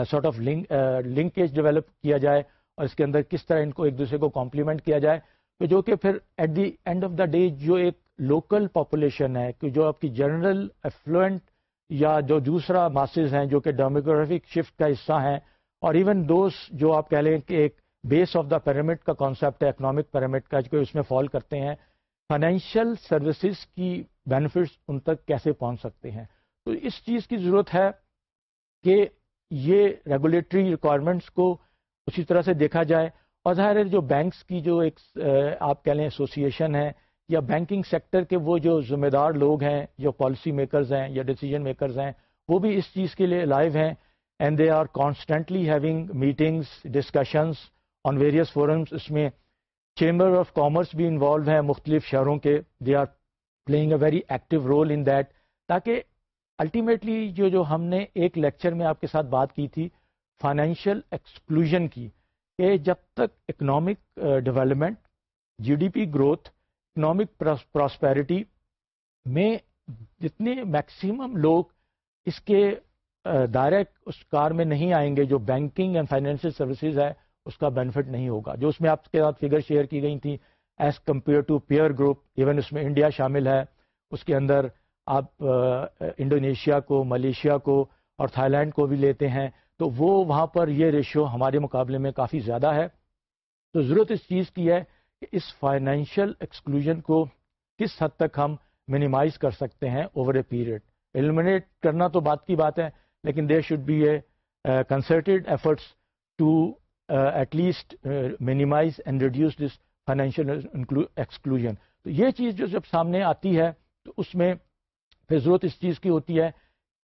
sort of linkage develop کیا جائے اور اس کے اندر کس طرح ان کو ایک دوسرے کو کمپلیمنٹ کیا جائے تو جو کہ پھر at the end of the day جو ایک لوکل پاپولیشن ہے کہ جو آپ کی جنرل افلوئنٹ یا جو دوسرا ماسز ہیں جو کہ ڈیموگرافک شفٹ کا حصہ ہیں اور ایون دوست جو آپ کہہ لیں کہ ایک بیس آف دا پیرامڈ کا کانسیپٹ ہے اکنامک پیرامڈ کا جو اس میں فال کرتے ہیں فائنینشیل سروسز کی بینیفٹس ان تک کیسے پہنچ سکتے ہیں؟ تو اس چیز کی ضرورت ہے کہ یہ ریگولیٹری ریکوائرمنٹس کو اسی طرح سے دیکھا جائے اور ظاہر ہے جو بینکس کی جو ایک آپ کہہ لیں ایسوسیشن ہے یا بینکنگ سیکٹر کے وہ جو ذمہ دار لوگ ہیں جو پالیسی میکرز ہیں، یا ڈیسیجن میکرز ہیں، وہ بھی اس چیز کے لیے لائیو ہیں and they are constantly having meetings discussions on various forums اس میں چیمبر آف کامرس بھی انوالو ہیں مختلف شہروں کے۔ They are playing a very active role in that تاکہ الٹیمیٹلی جو جو ہم نے ایک لیکچر میں آپ کے ساتھ بات کی تھی فائنینشیل ایکسکلوژن کی، کہ جب تک economic development G D P growth economic prosperity میں جتنے میکسیمم لوگ اس کے دائرہ اس کار میں نہیں آئیں گے جو بینکنگ اینڈ فائنینشیل سروسز ہے، اس کا بینیفٹ نہیں ہوگا۔ جو اس میں آپ کے ساتھ فگر شیئر کی گئی تھیں as compare to peer group even اس میں انڈیا شامل ہے۔ اس کے اندر آپ انڈونیشیا کو، ملیشیا کو اور تھائی لینڈ کو بھی لیتے ہیں۔ تو وہ وہاں پر یہ ریشو ہمارے مقابلے میں کافی زیادہ ہے۔ تو ضرورت اس چیز کی ہے کہ اس فائنینشیل ایکسکلوژن کو کس حد تک ہم منیمائز کر سکتے ہیں اوور اے پیریڈ ایلیمنیٹ کرنا تو بات کی بات ہے، لیکن there should be a concerted efforts to at least minimise and reduce this financial exclusion تو یہ چیز جو جب سامنے آتی ہے، تو اس میں پھر ضرورت اس چیز کی ہوتی ہے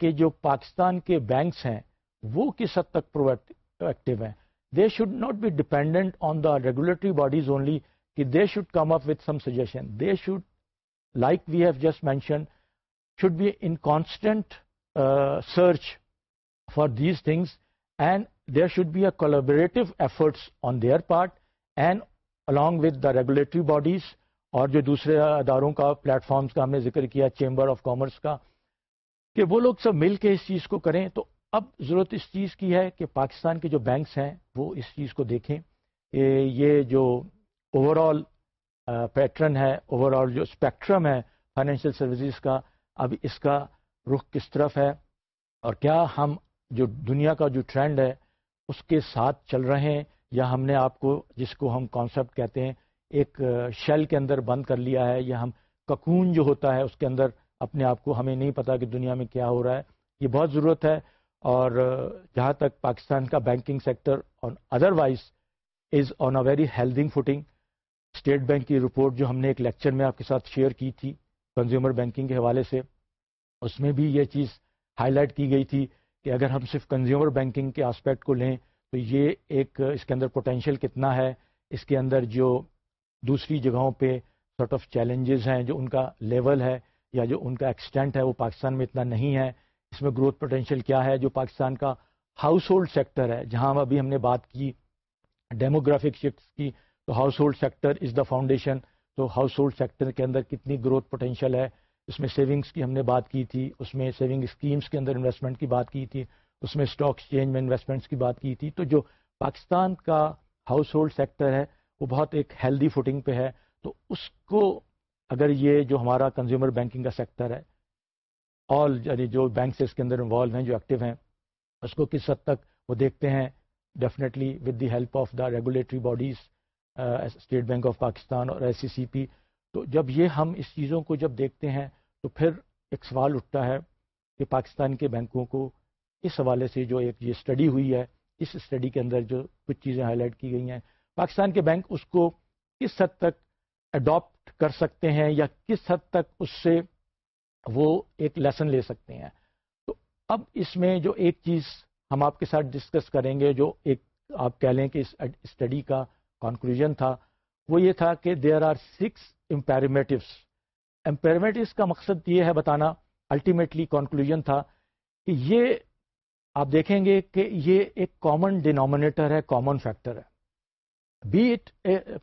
کہ جو پاکستان کے بینکس ہیں، وہ کس حد تک پرو ایکٹیو ہیں؟ They should not be dependent on the regulatory bodies only کہ they should come up with some suggestion they should like we have just mention should be in constant search for these things and there should be a collaborative efforts on their part and along with the regulatory bodies اور جو دوسرے اداروں کا plate forms کا ہم نے ذکر کیا چیمبر آف کامرس کا، کہ وہ لوگ سب مل کے اس چیز کو کریں. تو اب ضرورت اس چیز کی ہے کہ پاکستان کے جو بینکس ہیں وہ اس چیز کو دیکھیں. کہ یہ جو اوور آل پیٹرن ہے اوور آل جو اسپیکٹرم ہے فائنینشیل سروسز کا، اب اس کا رخ کس طرف ہے؟ اور کیا ہم جو دنیا کا جو ٹرینڈ ہے، اس کے ساتھ چل رہے ہیں؟ یا ہم نے آپ کو، جس کو ہم کانسیپٹ کہتے ہیں، ایک شیل کے اندر بند کر لیا ہے، یا ہم ککون جو ہوتا ہے، اس کے اندر اپنے آپ کو ہمیں نہیں پتا کہ دنیا میں کیا ہو رہا ہے، یہ بہت ضرورت ہے۔ اور جہاں تک پاکستان کا بینکنگ سیکٹر اور otherwise is on a very healthy footing state bank کی رپورٹ جو ہم نے ایک لیکچر میں آپ کے ساتھ شیئر کی تھی کنزیومر بینکنگ کے حوالے سے، اس میں بھی یہ چیز ہائی لائٹ کی گئی تھی کہ اگر ہم صرف کنزیومر بینکنگ کے آسپیکٹ کو لیں تو یہ ایک اس کے اندر پوٹینشیل کتنا ہے، اس کے اندر جو دوسری جگہوں پہ سارٹ آف چیلنجز ہیں جو ان کا لیول ہے یا جو ان کا ایکسٹینٹ ہے، وہ پاکستان میں اتنا نہیں ہے۔ اس میں گروتھ پوٹینشیل کیا ہے؟ جو پاکستان کا ہاؤس ہولڈ سیکٹر ہے، جہاں ابھی ہم نے بات کی ڈیموگرافک شفٹ کی تو household sector is the foundation تو ہاؤس ہولڈ سیکٹر کے اندر کتنی گروتھ پوٹینشیل ہے؟ اس میں سیونگس کی ہم نے بات کی تھی، اس میں سیونگ اسکیمس کے اندر انویسٹمنٹ کی بات کی تھی، اس میں اسٹاک ایکسچینج میں انویسٹمنٹس کی بات کی تھی۔ تو جو پاکستان کا ہاؤس ہولڈ سیکٹر ہے، وہ بہت ایک ہیلدی فوٹنگ پہ ہے۔ تو اس کو اگر یہ جو ہمارا کنزیومر بینکنگ کا سیکٹر ہے آل یعنی جو بینکس اس کے اندر انوالو ہیں، جو ایکٹیو ہیں، اس کو کس حد تک وہ دیکھتے ہیں؟ Definitely with the help of the regulatory bodies state bank of Pakistan اور ایس سی سی پی۔ تو جب یہ ہم اس چیزوں کو جب دیکھتے ہیں، تو پھر ایک سوال اٹھتا ہے کہ پاکستان کے بینکوں کو اس حوالے سے جو ایک یہ اسٹڈی ہوئی ہے، اس اسٹڈی کے اندر جو کچھ چیزیں ہائی لائٹ کی گئی ہیں، پاکستان کے بینک اس کو کس حد تک اڈاپٹ کر سکتے ہیں یا کس حد تک اس سے وہ ایک لیسن لے سکتے ہیں؟ تو اب اس میں جو ایک چیز ہم آپ کے ساتھ ڈسکس کریں گے، جو ایک آپ کہہ لیں کہ اس اسٹڈی کا کنکلوژن تھا، وہ یہ تھا کہ دیر آر سکس امپیرمیٹوس امپیرمیٹوس کا مقصد یہ ہے بتانا الٹیمیٹلی کنکلوژن تھا کہ یہ، آپ دیکھیں گے کہ یہ ایک کامن ڈینامنیٹر ہے کامن فیکٹر ہے۔ Be it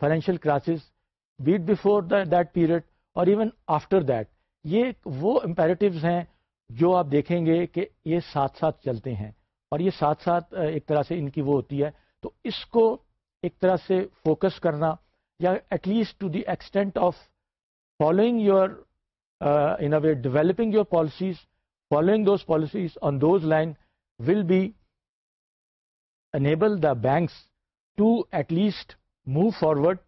financial crisis be it before that period اور ایون آفٹر دیٹ یہ وہ امپیریٹیوز ہیں جو آپ دیکھیں گے کہ یہ ساتھ ساتھ چلتے ہیں۔ اور یہ ساتھ ساتھ، ایک طرح سے ان کی وہ ہوتی ہے۔ تو اس کو ایک طرح سے فوکس کرنا یا at least to the extent of following your in a way developing your policies following those policies on those line will be enable the banks to at least move forward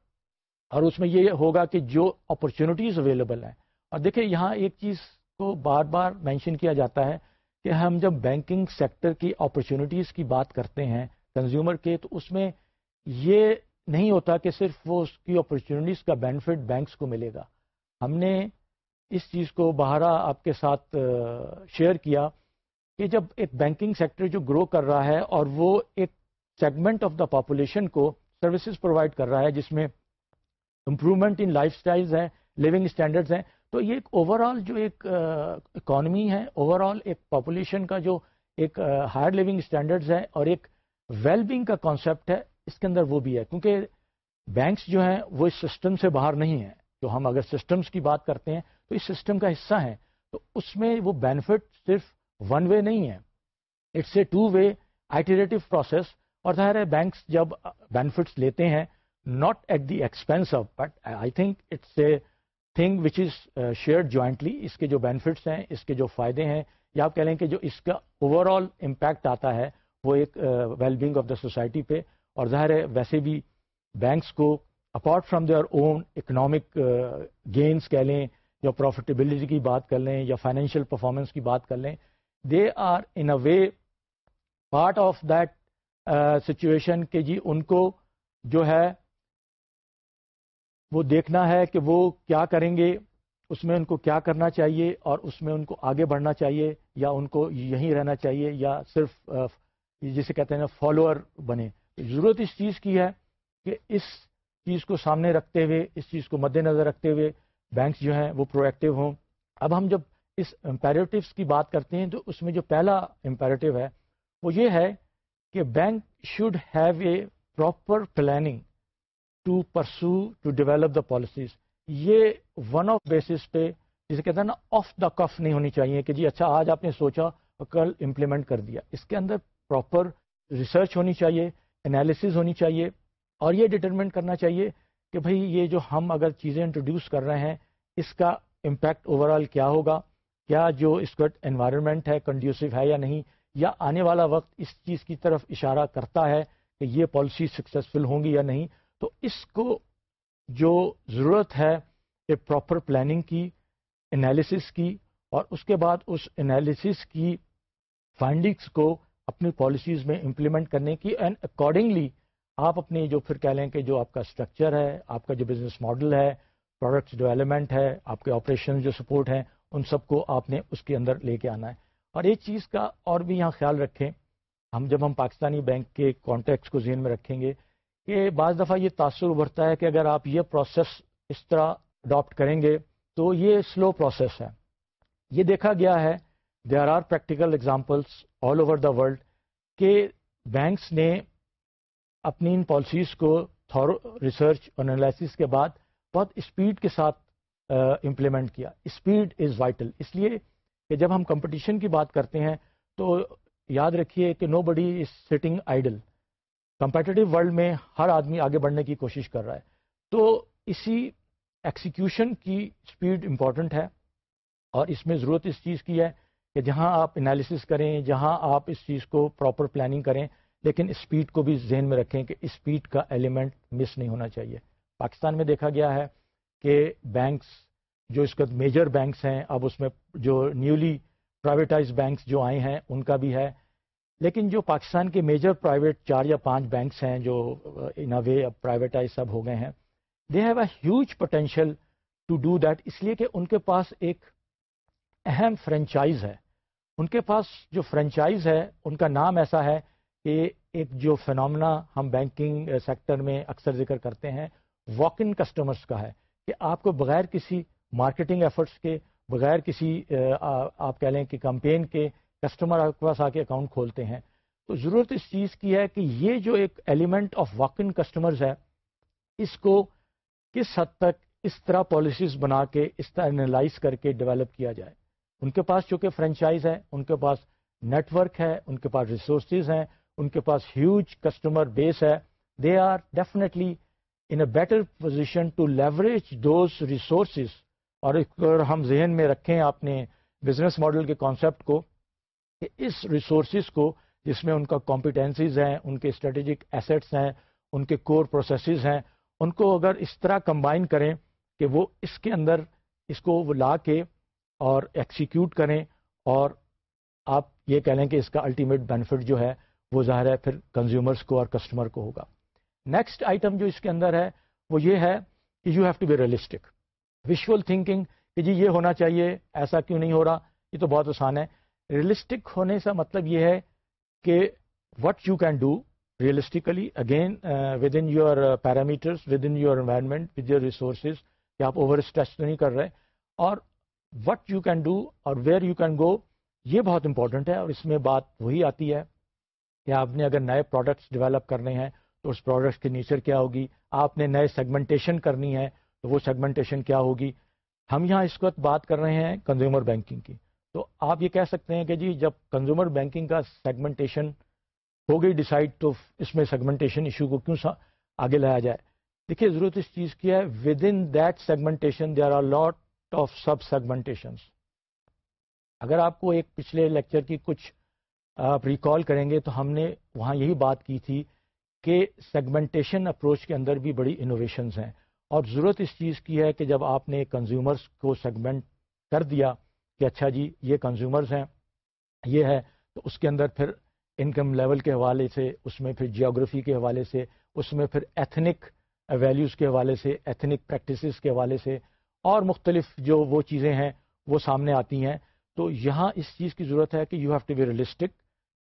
اور اس میں یہ ہوگا کہ جو opportunities available ہیں۔ اور دیکھیں یہاں ایک چیز کو بار بار مینشن کیا جاتا ہے کہ ہم جب بینکنگ سیکٹر کی اپرچونیٹیز کی بات کرتے ہیں کنزیومر کے، تو اس میں یہ نہیں ہوتا کہ صرف وہ اس کی اپرچونیٹیز کا بینیفٹ بینکس کو ملے گا۔ ہم نے اس چیز کو بہارا آپ کے ساتھ شیئر کیا کہ جب ایک بینکنگ سیکٹر جو گرو کر رہا ہے اور وہ ایک سیگمنٹ آف دا پاپولیشن کو سروسز پرووائڈ کر رہا ہے جس میں امپروومنٹ ان لائف اسٹائلز ہیں لیونگ اسٹینڈرڈز ہیں، تو یہ ایک اوور آل جو ایک اکانومی ہے اوور آل ایک پاپولیشن کا جو ایک ہائر لیونگ اسٹینڈرڈز ہے اور ایک ویل بینگ کا کانسیپٹ ہے اس کے اندر وہ بھی ہے۔ کیونکہ بینکس جو ہیں وہ اس سسٹم سے باہر نہیں ہیں۔ تو ہم اگر سسٹمز کی بات کرتے ہیں تو اس سسٹم کا حصہ ہیں۔ تو اس میں وہ بینیفٹ صرف ون وے نہیں ہے۔ It's a two way iterative process. اور ظاہر ہے بینکس جب بینیفٹس لیتے ہیں not at the expense of but I think it's a thing which is shared jointly اس کے جو بینیفٹس ہیں، اس کے جو فائدے ہیں، یا آپ کہہ لیں کہ جو اس کا اوور آل امپیکٹ آتا ہے، وہ ایک well being of the society پہ۔ اور ظاہر ہے ویسے بھی بینکس کو apart from their own economic gains کہہ لیں یا پروفیٹیبلٹی کی بات کر لیں یا فائنینشیل پرفارمنس کی بات کر لیں they are in a way part of that situation کہ جی ان کو جو ہے وہ دیکھنا ہے کہ وہ کیا کریں گے، اس میں ان کو کیا کرنا چاہیے اور اس میں ان کو آگے بڑھنا چاہیے یا ان کو یہیں رہنا چاہیے یا صرف uh, جسے کہتے ہیں نا فالوور بنے ضرورت اس چیز کی ہے کہ اس چیز کو سامنے رکھتے ہوئے، اس چیز کو مد نظر رکھتے ہوئے بینکس جو ہیں وہ پرو ایکٹیو ہوں۔ اب ہم جب اس امپیریٹیوس کی بات کرتے ہیں تو اس میں جو پہلا امپیریٹیو ہے وہ یہ ہے کہ bank should have a proper planning to pursue, to develop the policies. یہ ون آف بیسس پہ جسے کہتے ہیں نا آف دا کف نہیں ہونی چاہیے کہ جی اچھا آج آپ نے سوچا اور کل امپلیمنٹ کر دیا۔ اس کے اندر پراپر ریسرچ ہونی چاہیے۔ انالیسز ہونی چاہیے اور یہ ڈٹرمنٹ کرنا چاہیے کہ بھئی یہ جو ہم اگر چیزیں انٹروڈیوس کر رہے ہیں، اس کا امپیکٹ اوور آل کیا ہوگا؟ کیا جو اس کا انوائرمنٹ ہے کنڈیوسو ہے یا نہیں؟ یا آنے والا وقت اس چیز کی طرف اشارہ کرتا ہے کہ یہ پالیسی سکسیزفل ہوں گی یا نہیں؟ تو اس کو جو ضرورت ہے ایک پراپر پلاننگ کی انالیسس کی اور اس کے بعد اس انالیسس کی فائنڈنگس کو اپنی پالیسیز میں امپلیمنٹ کرنے کی اینڈ اکارڈنگلی آپ اپنی جو پھر کہہ لیں کہ جو آپ کا اسٹرکچر ہے، آپ کا جو بزنس ماڈل ہے پروڈکٹس ڈیولپمنٹ ہے، آپ کے آپریشن جو سپورٹ ہیں، ان سب کو آپ نے اس کے اندر لے کے آنا ہے۔ اور ایک چیز کا اور بھی یہاں خیال رکھیں، ہم جب ہم پاکستانی بینک کے کانٹیکٹس کو ذہن میں رکھیں گے کہ بعض دفعہ یہ تاثر ابھرتا ہے کہ اگر آپ یہ پروسیس اس طرح اڈاپٹ کریں گے تو یہ سلو پروسیس ہے۔ یہ دیکھا گیا ہے there are practical examples all over the world کہ بینکس نے اپنی ان پالیسیز کو تھورو ریسرچ اور انالیسس کے بعد بہت اسپیڈ کے ساتھ امپلیمنٹ کیا۔ اسپیڈ از وائٹل اس لیے کہ جب ہم کمپٹیشن کی بات کرتے ہیں تو یاد رکھیے کہ nobody is sitting idle competitive world میں ہر آدمی آگے بڑھنے کی کوشش کر رہا ہے۔ تو اسی ایکسیکیوشن کی اسپیڈ امپورٹنٹ ہے اور اس میں ضرورت اس چیز کی ہے کہ جہاں آپ انالیسس کریں، جہاں آپ اس چیز کو پراپر پلاننگ کریں، لیکن اسپیڈ کو بھی ذہن میں رکھیں کہ اسپیڈ کا ایلیمنٹ مس نہیں ہونا چاہیے۔ پاکستان میں دیکھا گیا ہے کہ بینکس جو اس کا میجر بینکس ہیں، اب اس میں جو نیولی پرائیویٹائز بینکس جو آئے ہیں، ان کا بھی ہے۔ لیکن جو پاکستان کے میجر پرائیویٹ چار یا پانچ بینکس ہیں جو ان اے وے اب پرائیویٹائز سب ہو گئے ہیں they have a huge potential to do that اس لیے کہ ان کے پاس ایک اہم فرینچائز ہے۔ ان کے پاس جو فرینچائز ہے، ان کا نام ایسا ہے کہ ایک جو فنامنا ہم بینکنگ سیکٹر میں اکثر ذکر کرتے ہیں، واک ان کسٹمرس کا ہے کہ آپ کو بغیر کسی مارکیٹنگ ایفرٹس کے، بغیر کسی آپ کہہ لیں کہ کمپین کے کسٹمر آپ کے پاس آ کے اکاؤنٹ کھولتے ہیں۔ تو ضرورت اس چیز کی ہے کہ یہ جو ایک element of walk in customers ہے، اس کو کس حد تک اس طرح پالیسیز بنا کے اس طرح انالائز کر کے ڈیولپ کیا جائے۔ ان کے پاس چونکہ فرینچائز ہے ان کے پاس نیٹ ورک ہے، ان کے پاس ریسورسز ہیں، ان کے پاس ہیوج کسٹمر بیس ہے they are definitely in a better position to leverage those resources اور اگر ہم ذہن میں رکھیں اپنے بزنس ماڈل کے کانسیپٹ کو، کہ اس ریسورسز کو جس میں ان کا کمپیٹنسیز ہیں، ان کے اسٹریٹجک ایسٹس ہیں، ان کے کور پروسیسز ہیں، ان کو اگر اس طرح کمبائن کریں کہ وہ اس کے اندر اس کو وہ لا کے اور ایکسیکیوٹ کریں اور آپ یہ کہہ لیں کہ اس کا الٹیمیٹ بینیفٹ جو ہے وہ ظاہر ہے پھر کنزیومرس کو اور کسٹمر کو ہوگا۔ نیکسٹ آئٹم جو اس کے اندر ہے وہ یہ ہے کہ you have to be realistic visual thinking کہ جی یہ ہونا چاہیے، ایسا کیوں نہیں ہو رہا؟ یہ تو بہت آسان ہے۔ ریئلسٹک ہونے سے مطلب یہ ہے کہ what you can do realistically again within your parameters within your environment with your resources کہ آپ اوور اسٹریچ تو نہیں کر رہے اور وٹ یو کین ڈو اور ویئر یو کین گو یہ بہت امپورٹنٹ ہے اور اس میں بات وہی آتی ہے کہ آپ نے اگر نئے پروڈکٹس ڈیولپ کرنے ہیں تو اس پروڈکٹس کی نیچر کیا ہوگی؟ آپ نے نئے سیگمنٹیشن کرنی ہے تو وہ سیگمنٹیشن کیا ہوگی؟ ہم یہاں اس وقت بات کر رہے ہیں کنزیومر بینکنگ کی۔ تو آپ یہ کہہ سکتے ہیں کہ جی جب کنزیومر بینکنگ کا سیگمنٹیشن ہو گئی ڈیسائڈ تو اس میں سیگمنٹیشن ایشو کو کیوں آگے لایا جائے؟ دیکھیے، ضرورت اس چیز کی ہے within that segmentation there are lot of sub segmentations اگر آپ کو ایک پچھلے لیکچر کی کچھ آپ ریکال کریں گے تو ہم نے وہاں یہی بات کی تھی کہ سیگمنٹیشن اپروچ کے اندر بھی بڑی انوویشنز ہیں۔ اور ضرورت اس چیز کی ہے کہ جب آپ نے کنزیومرس کو سیگمنٹ کر دیا کہ اچھا جی یہ کنزیومرز ہیں، یہ ہے، تو اس کے اندر پھر انکم لیول کے حوالے سے، اس میں پھر جیوگرافی کے حوالے سے، اس میں پھر ایتھنک ویلیوز کے حوالے سے ایتھنک پریکٹسز کے حوالے سے اور مختلف جو وہ چیزیں ہیں وہ سامنے آتی ہیں۔ تو یہاں اس چیز کی ضرورت ہے کہ you have to be realistic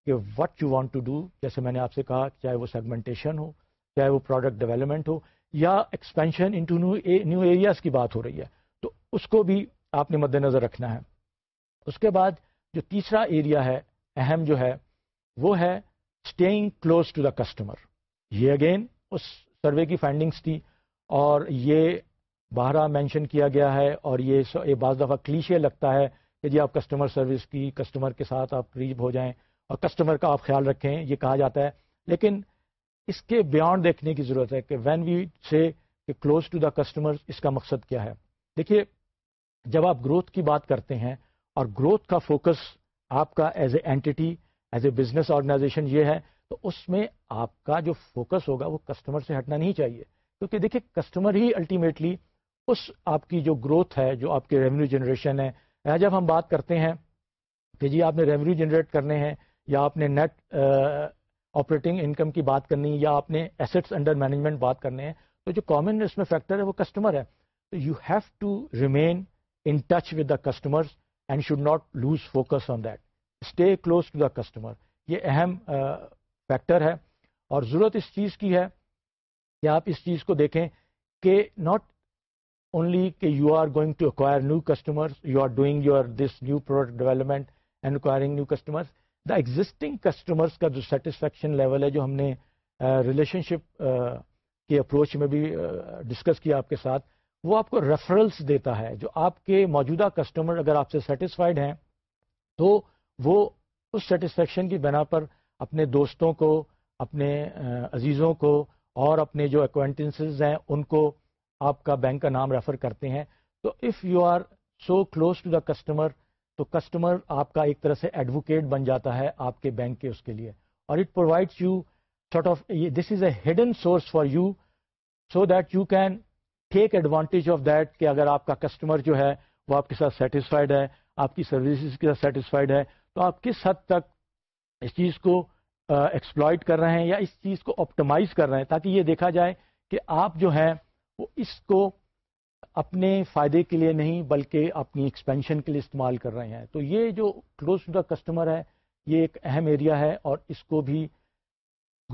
کہ what you want to do جیسے میں نے آپ سے کہا، چاہے وہ سیگمنٹیشن ہو، چاہے وہ پروڈکٹ ڈیولپمنٹ ہو، یا ایکسپینشن انٹو نیو ایریاز کی بات ہو رہی ہے۔ تو اس کو بھی آپ نے مد نظر رکھنا ہے۔ اس کے بعد جو تیسرا ایریا ہے، اہم جو ہے، وہ ہے staying close to the customer یہ اگین اس سروے کی فائنڈنگس تھی اور یہ باہرہ مینشن کیا گیا ہے اور یہ بعض دفعہ کلیشے لگتا ہے کہ جی آپ کسٹمر سروس کی، کسٹمر کے ساتھ آپ قریب ہو جائیں اور کسٹمر کا آپ خیال رکھیں، یہ کہا جاتا ہے۔ لیکن اس کے بیانڈ دیکھنے کی ضرورت ہے کہ وین وی سے کہ کلوز ٹو دا کسٹمر اس کا مقصد کیا ہے۔ دیکھیے، جب آپ گروتھ کی بات کرتے ہیں اور گروتھ کا فوکس آپ کا as a entity as a business organization یہ ہے، تو اس میں آپ کا جو فوکس ہوگا وہ کسٹمر سے ہٹنا نہیں چاہیے۔ کیونکہ دیکھیے کسٹمر ہی الٹیمیٹلی اس آپ کی جو گروتھ ہے، جو آپ کی ریونیو جنریشن ہے۔ جب ہم بات کرتے ہیں کہ جی آپ نے ریونیو جنریٹ کرنے ہیں یا آپ نے نیٹ آپریٹنگ انکم کی بات کرنی یا آپ نے ایسٹس انڈر مینجمنٹ بات کرنے ہیں، تو جو کامن اس میں فیکٹر ہے وہ کسٹمر ہے۔ تو you have to remain in touch with the customer and should not lose focus on that stay close to the customer یہ اہم فیکٹر ہے۔ اور ضرورت اس چیز کی ہے کہ آپ اس چیز کو دیکھیں کہ ناٹ اونلی کہ you are going to acquire new customer you are doing your this new product development and acquiring new customer the existing customers کا جو سیٹسفیکشن لیول ہے جو ہم نے ریلیشن شپ کی اپروچ میں بھی ڈسکس کیا آپ کے ساتھ وہ آپ کو ریفرلس دیتا ہے جو آپ کے موجودہ کسٹمر اگر آپ سے سیٹسفائڈ ہیں تو وہ اس سیٹسفیکشن کی بنا پر اپنے دوستوں کو، اپنے عزیزوں کو اور اپنے جو اکوینٹنسز ہیں، ان کو آپ کا بینک کا نام ریفر کرتے ہیں، تو if you are so close to the customer تو کسٹمر آپ کا ایک طرح سے ایڈوکیٹ بن جاتا ہے آپ کے بینک کے اس کے لیے۔ اور it provides you sort of this is a hidden source for you so that you can take advantage of that کہ اگر آپ کا کسٹمر جو ہے، وہ آپ کے ساتھ سیٹسفائڈ ہے، آپ کی سروسز کے ساتھ سیٹسفائڈ ہے، تو آپ کس حد تک اس چیز کو ایکسپلائٹ کر رہے ہیں یا اس چیز کو آپٹمائز کر رہے ہیں، تاکہ یہ دیکھا جائے کہ آپ جو ہیں اس کو اپنے فائدے کے لیے نہیں، بلکہ اپنی ایکسپینشن کے لیے استعمال کر رہے ہیں۔ تو یہ جو کلوز ٹو دا کسٹمر ہے، یہ ایک اہم ایریا ہے اور اس کو بھی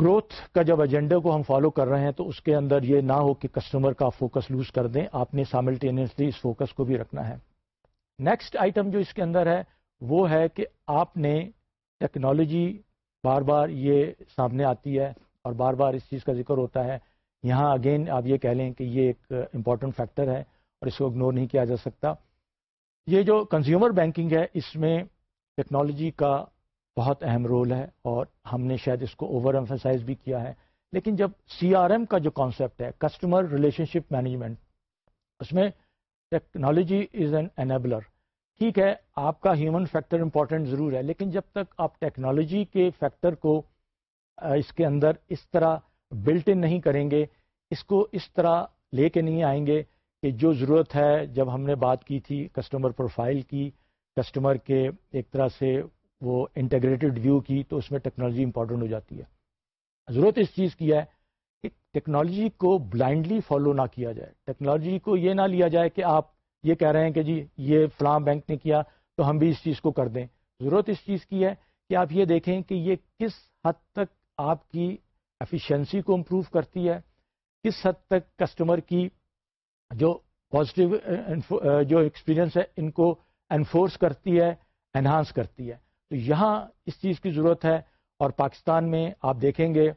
گروتھ کا جب ایجنڈے کو ہم فالو کر رہے ہیں، تو اس کے اندر یہ نہ ہو کہ کسٹمر کا فوکس لوز کر دیں۔ آپ نے ساملٹینیسلی اس فوکس کو بھی رکھنا ہے۔ نیکسٹ آئٹم جو اس کے اندر ہے، وہ ہے کہ آپ نے ٹیکنالوجی بار بار یہ سامنے آتی ہے اور بار بار اس چیز کا ذکر ہوتا ہے۔ یہاں اگین آپ یہ کہہ لیں کہ یہ ایک امپورٹنٹ فیکٹر ہے اور اس کو اگنور نہیں کیا جا سکتا۔ یہ جو کنزیومر بینکنگ ہے، اس میں ٹیکنالوجی کا بہت اہم رول ہے اور ہم نے شاید اس کو اوور ایمفسائز بھی کیا ہے۔ لیکن جب سی آر ایم کا جو کانسیپٹ ہے کسٹمر ریلیشن شپ مینجمنٹ اس میں ٹیکنالوجی از این انیبلر ٹھیک ہے، آپ کا ہیومن فیکٹر امپورٹنٹ ضرور ہے، لیکن جب تک آپ ٹیکنالوجی کے فیکٹر کو، اس کے اندر اس طرح بلٹ ان نہیں کریں گے، اس کو اس طرح لے کے نہیں آئیں گے کہ جو ضرورت ہے، جب ہم نے بات کی تھی کسٹمر پروفائل کی کسٹمر کے ایک طرح سے وہ انٹیگریٹڈ ویو کی، تو اس میں ٹیکنالوجی امپورٹنٹ ہو جاتی ہے۔ ضرورت اس چیز کی ہے کہ ٹیکنالوجی کو بلائنڈلی فالو نہ کیا جائے۔ ٹیکنالوجی کو یہ نہ لیا جائے کہ آپ یہ کہہ رہے ہیں کہ جی یہ فلاں بینک نے کیا، تو ہم بھی اس چیز کو کر دیں۔ ضرورت اس چیز کی ہے کہ آپ یہ دیکھیں کہ یہ کس حد تک آپ کی ایفیشنسی کو امپروو کرتی ہے، کس حد تک کسٹمر کی جو پازیٹیو uh, uh, جو ایکسپیرئنس ہے، ان کو انفورس کرتی ہے انہانس کرتی ہے۔ تو یہاں اس چیز کی ضرورت ہے۔ اور پاکستان میں آپ دیکھیں گے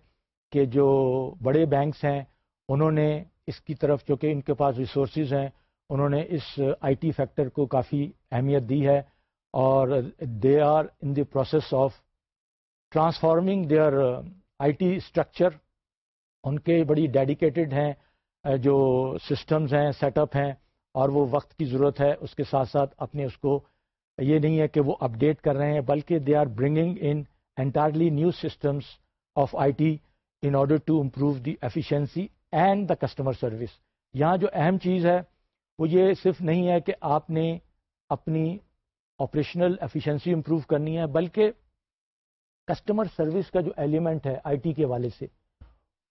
کہ جو بڑے بینکس ہیں، انہوں نے اس کی طرف، جو کہ ان کے پاس ریسورسز ہیں، انہوں نے اس آئی ٹی فیکٹر کو کافی اہمیت دی ہے۔ اور they are in the process of transforming their I T structure ان کے بڑی ڈیڈیکیٹڈ ہیں جو سسٹمز ہیں، سیٹ اپ ہیں، اور وہ وقت کی ضرورت ہے، اس کے ساتھ ساتھ اپنے اس کو، یہ نہیں ہے کہ وہ اپڈیٹ کر رہے ہیں، بلکہ they are bringing in entirely new systems of I T in order to improve the efficiency and the customer service یہاں جو اہم چیز ہے، وہ یہ صرف نہیں ہے کہ آپ نے اپنی آپریشنل ایفیشنسی امپروو کرنی ہے، بلکہ کسٹمر سروس کا جو ایلیمنٹ ہے آئی ٹی کے والے سے،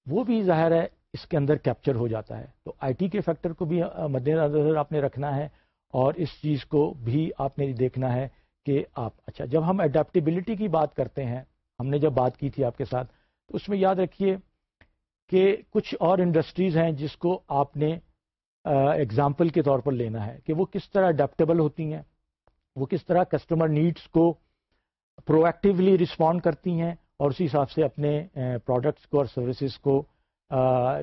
وہ بھی ظاہر ہے اس کے اندر کیپچر ہو جاتا ہے۔ تو آئی ٹی کے فیکٹر کو بھی مد نظر آپ نے رکھنا ہے اور اس چیز کو بھی آپ نے دیکھنا ہے کہ آپ اچھا جب ہم اڈیپٹیبلٹی کی بات کرتے ہیں، ہم نے جب بات کی تھی آپ کے ساتھ، تو اس میں یاد رکھیے کہ کچھ اور انڈسٹریز ہیں جس کو آپ نے ایگزامپل کے طور پر لینا ہے کہ وہ کس طرح اڈیپٹیبل ہوتی ہیں، وہ کس طرح کسٹمر نیڈس کو پرو ایکٹیولی رسپونڈ کرتی ہیں اور اسی حساب سے اپنے پروڈکٹس کو اور سروسز کو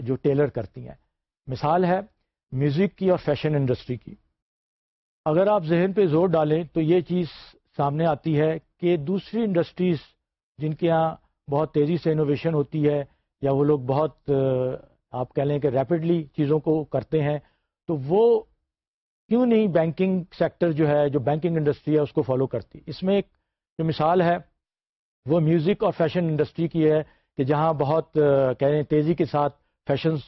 جو ٹیلر کرتی ہیں۔ مثال ہے میوزک کی اور فیشن انڈسٹری کی۔ اگر آپ ذہن پہ زور ڈالیں تو یہ چیز سامنے آتی ہے کہ دوسری انڈسٹریز جن کے یہاں بہت تیزی سے انوویشن ہوتی ہے یا وہ لوگ بہت آپ کہہ لیں کہ ریپڈلی چیزوں کو کرتے ہیں، تو وہ کیوں نہیں بینکنگ سیکٹر جو ہے، جو بینکنگ انڈسٹری ہے، اس کو فالو کرتی۔ اس میں ایک جو مثال ہے، وہ میوزک اور فیشن انڈسٹری کی ہے کہ جہاں بہت کہہ رہے ہیں تیزی کے ساتھ فیشنز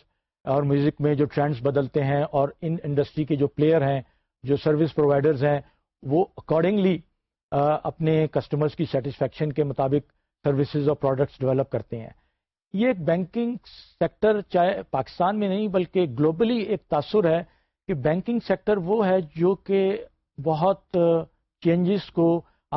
اور میوزک میں جو ٹرینڈز بدلتے ہیں اور ان انڈسٹری کے جو پلیئر ہیں، جو سروس پرووائڈرز ہیں، وہ اکارڈنگلی اپنے کسٹمرز کی سیٹسفیکشن کے مطابق سروسز اور پروڈکٹس ڈیولپ کرتے ہیں۔ یہ ایک بینکنگ سیکٹر چاہے پاکستان میں نہیں، بلکہ گلوبلی ایک تاثر ہے کہ بینکنگ سیکٹر وہ ہے جو کہ بہت چینجز کو